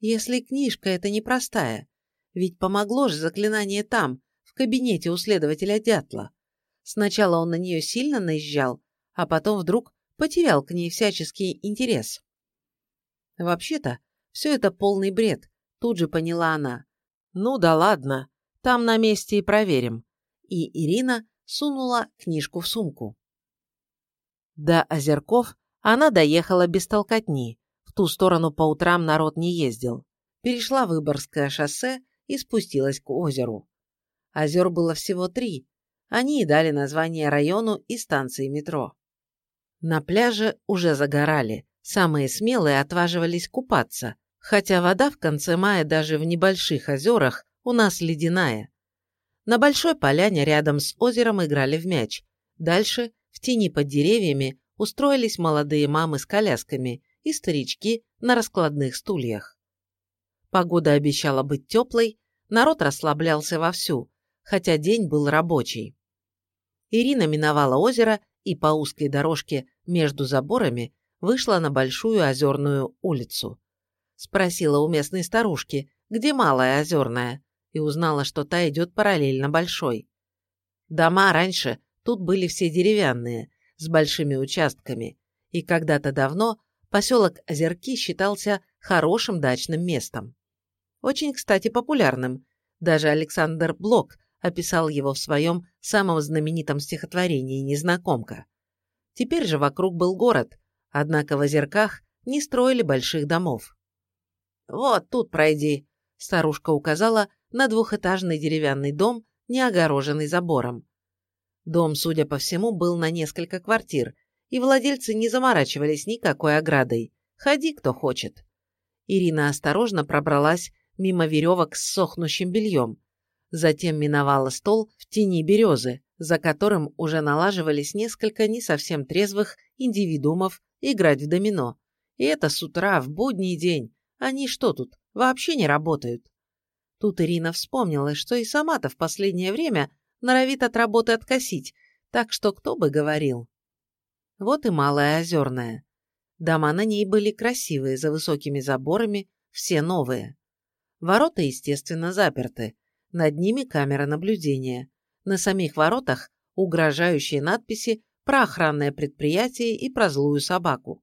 [SPEAKER 1] Если книжка эта непростая? Ведь помогло же заклинание там, в кабинете у следователя Дятла. Сначала он на нее сильно наезжал, а потом вдруг потерял к ней всяческий интерес. Вообще-то, все это полный бред, тут же поняла она. Ну да ладно, там на месте и проверим. И Ирина сунула книжку в сумку. До Озерков она доехала без толкотни, в ту сторону по утрам народ не ездил. Перешла Выборгское шоссе и спустилась к озеру. Озер было всего три, они и дали название району и станции метро. На пляже уже загорали, самые смелые отваживались купаться, хотя вода в конце мая даже в небольших озерах у нас ледяная. На большой поляне рядом с озером играли в мяч. Дальше, в тени под деревьями, устроились молодые мамы с колясками и старички на раскладных стульях. Погода обещала быть теплой, народ расслаблялся вовсю, хотя день был рабочий. Ирина миновала озеро и по узкой дорожке между заборами вышла на большую озерную улицу. Спросила у местной старушки, где Малая Озерная, и узнала, что та идет параллельно большой. Дома раньше тут были все деревянные, с большими участками, и когда-то давно поселок Озерки считался хорошим дачным местом. Очень, кстати, популярным. Даже Александр Блок описал его в своем самом знаменитом стихотворении «Незнакомка». Теперь же вокруг был город, однако в озерках не строили больших домов. «Вот тут пройди», – старушка указала на двухэтажный деревянный дом, не огороженный забором. Дом, судя по всему, был на несколько квартир, и владельцы не заморачивались никакой оградой. Ходи, кто хочет. Ирина осторожно пробралась мимо веревок с сохнущим бельем, Затем миновала стол в тени березы, за которым уже налаживались несколько не совсем трезвых индивидуумов играть в домино. И это с утра, в будний день. Они что тут, вообще не работают? Тут Ирина вспомнила, что и сама-то в последнее время норовит от работы откосить, так что кто бы говорил. Вот и Малая Озерная. Дома на ней были красивые, за высокими заборами, все новые. Ворота, естественно, заперты, над ними камера наблюдения. На самих воротах угрожающие надписи про охранное предприятие и про злую собаку.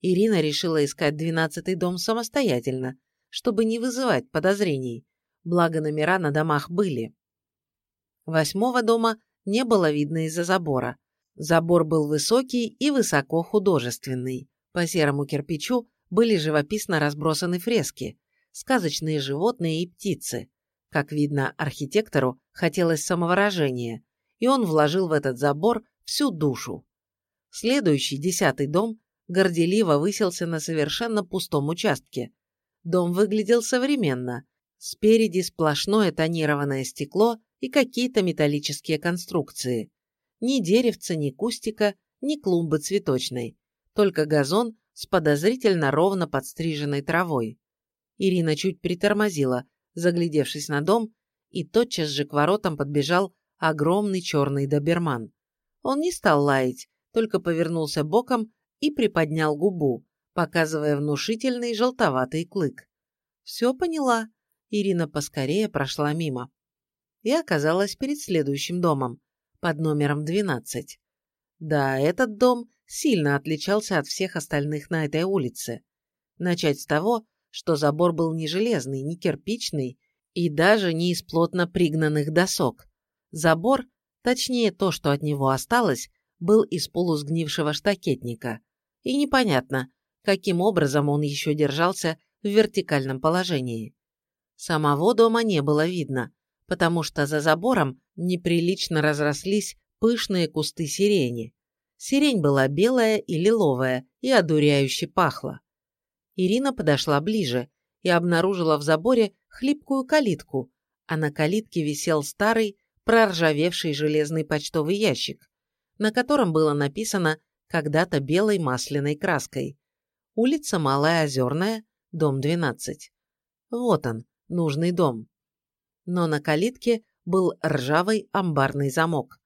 [SPEAKER 1] Ирина решила искать двенадцатый дом самостоятельно, чтобы не вызывать подозрений, благо номера на домах были. Восьмого дома не было видно из-за забора. Забор был высокий и высоко художественный. По серому кирпичу были живописно разбросаны фрески, сказочные животные и птицы. Как видно, архитектору хотелось самовыражения, и он вложил в этот забор всю душу. Следующий, десятый дом, горделиво высился на совершенно пустом участке. Дом выглядел современно. Спереди сплошное тонированное стекло и какие-то металлические конструкции. Ни деревца, ни кустика, ни клумбы цветочной. Только газон с подозрительно ровно подстриженной травой. Ирина чуть притормозила, заглядевшись на дом, и тотчас же к воротам подбежал огромный черный доберман. Он не стал лаять, только повернулся боком и приподнял губу, показывая внушительный желтоватый клык. «Все поняла». Ирина поскорее прошла мимо. И оказалась перед следующим домом, под номером 12. Да, этот дом сильно отличался от всех остальных на этой улице. Начать с того, что забор был не железный, не кирпичный и даже не из плотно пригнанных досок. Забор, точнее то, что от него осталось, был из полусгнившего штакетника. И непонятно, каким образом он еще держался в вертикальном положении. Самого дома не было видно, потому что за забором неприлично разрослись пышные кусты сирени. Сирень была белая и лиловая и одуряюще пахла. Ирина подошла ближе и обнаружила в заборе хлипкую калитку, а на калитке висел старый, проржавевший железный почтовый ящик, на котором было написано когда-то белой масляной краской. Улица Малая Озерная, дом 12. Вот он, нужный дом. Но на калитке был ржавый амбарный замок.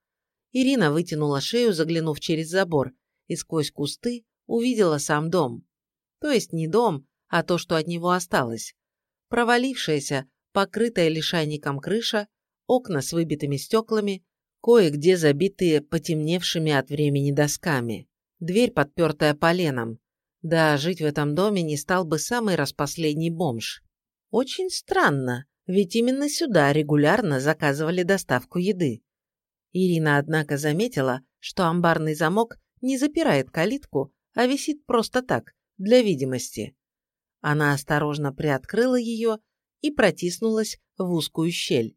[SPEAKER 1] Ирина вытянула шею, заглянув через забор, и сквозь кусты увидела сам дом. То есть не дом, а то, что от него осталось. Провалившаяся, покрытая лишайником крыша, окна с выбитыми стеклами, кое-где забитые потемневшими от времени досками, дверь, подпертая поленом. Да, жить в этом доме не стал бы самый распоследний бомж. Очень странно, ведь именно сюда регулярно заказывали доставку еды. Ирина, однако, заметила, что амбарный замок не запирает калитку, а висит просто так, для видимости. Она осторожно приоткрыла ее и протиснулась в узкую щель.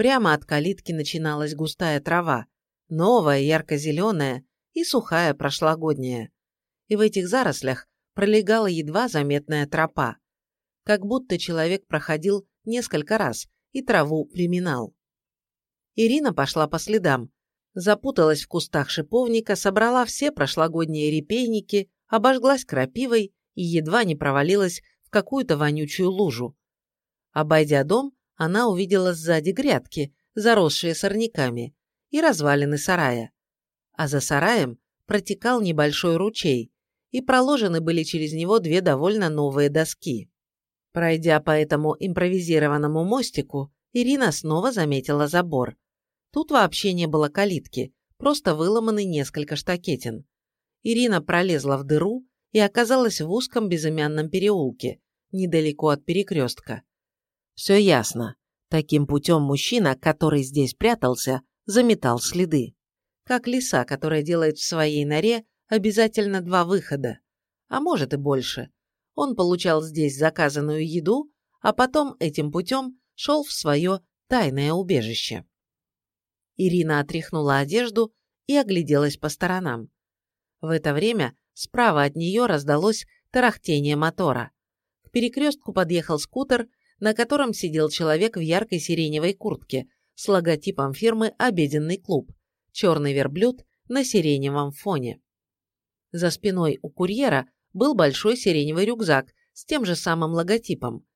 [SPEAKER 1] Прямо от калитки начиналась густая трава, новая, ярко-зеленая и сухая прошлогодняя. И в этих зарослях пролегала едва заметная тропа. Как будто человек проходил несколько раз и траву приминал. Ирина пошла по следам, запуталась в кустах шиповника, собрала все прошлогодние репейники, обожглась крапивой и едва не провалилась в какую-то вонючую лужу. Обойдя дом, она увидела сзади грядки, заросшие сорняками, и развалины сарая. А за сараем протекал небольшой ручей, и проложены были через него две довольно новые доски. Пройдя по этому импровизированному мостику, Ирина снова заметила забор. Тут вообще не было калитки, просто выломаны несколько штакетин. Ирина пролезла в дыру и оказалась в узком безымянном переулке, недалеко от перекрестка. Все ясно. Таким путем мужчина, который здесь прятался, заметал следы. Как лиса, которая делает в своей норе обязательно два выхода. А может и больше. Он получал здесь заказанную еду, а потом этим путем шел в свое тайное убежище. Ирина отряхнула одежду и огляделась по сторонам. В это время справа от нее раздалось тарахтение мотора. К перекрестку подъехал скутер на котором сидел человек в яркой сиреневой куртке с логотипом фирмы «Обеденный клуб», черный верблюд на сиреневом фоне. За спиной у курьера был большой сиреневый рюкзак с тем же самым логотипом.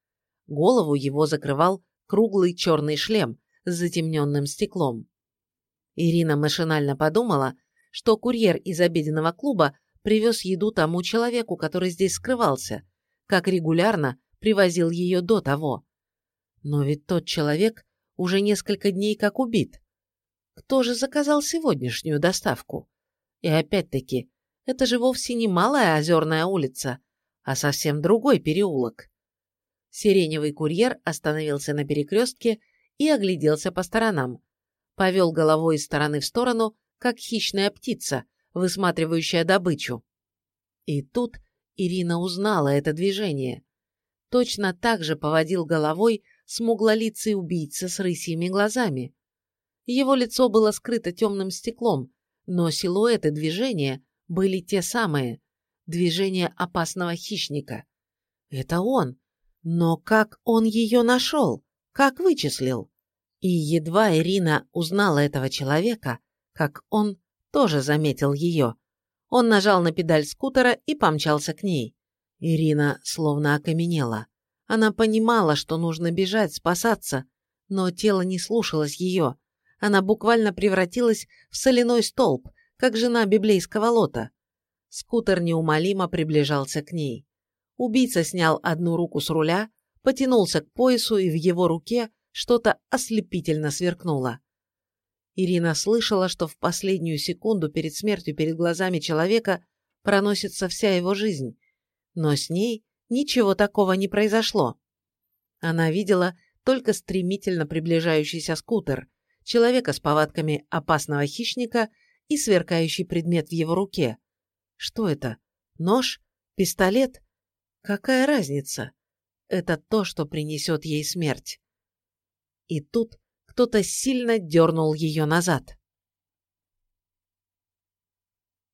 [SPEAKER 1] Голову его закрывал круглый черный шлем с затемненным стеклом. Ирина машинально подумала, что курьер из обеденного клуба привез еду тому человеку, который здесь скрывался, как регулярно привозил ее до того. Но ведь тот человек уже несколько дней как убит. Кто же заказал сегодняшнюю доставку? И опять-таки, это же вовсе не Малая Озерная улица, а совсем другой переулок. Сиреневый курьер остановился на перекрестке и огляделся по сторонам. Повел головой из стороны в сторону, как хищная птица, высматривающая добычу. И тут Ирина узнала это движение. Точно так же поводил головой смуглолицый убийца с рысьими глазами. Его лицо было скрыто темным стеклом, но силуэты движения были те самые, движения опасного хищника. Это он. Но как он ее нашел? Как вычислил? И едва Ирина узнала этого человека, как он тоже заметил ее. Он нажал на педаль скутера и помчался к ней. Ирина словно окаменела. Она понимала, что нужно бежать, спасаться, но тело не слушалось ее. Она буквально превратилась в соляной столб, как жена библейского лота. Скутер неумолимо приближался к ней. Убийца снял одну руку с руля, потянулся к поясу, и в его руке что-то ослепительно сверкнуло. Ирина слышала, что в последнюю секунду перед смертью перед глазами человека проносится вся его жизнь, но с ней ничего такого не произошло. Она видела только стремительно приближающийся скутер, человека с повадками опасного хищника и сверкающий предмет в его руке. Что это? Нож? Пистолет? Какая разница? Это то, что принесет ей смерть. И тут кто-то сильно дернул ее назад.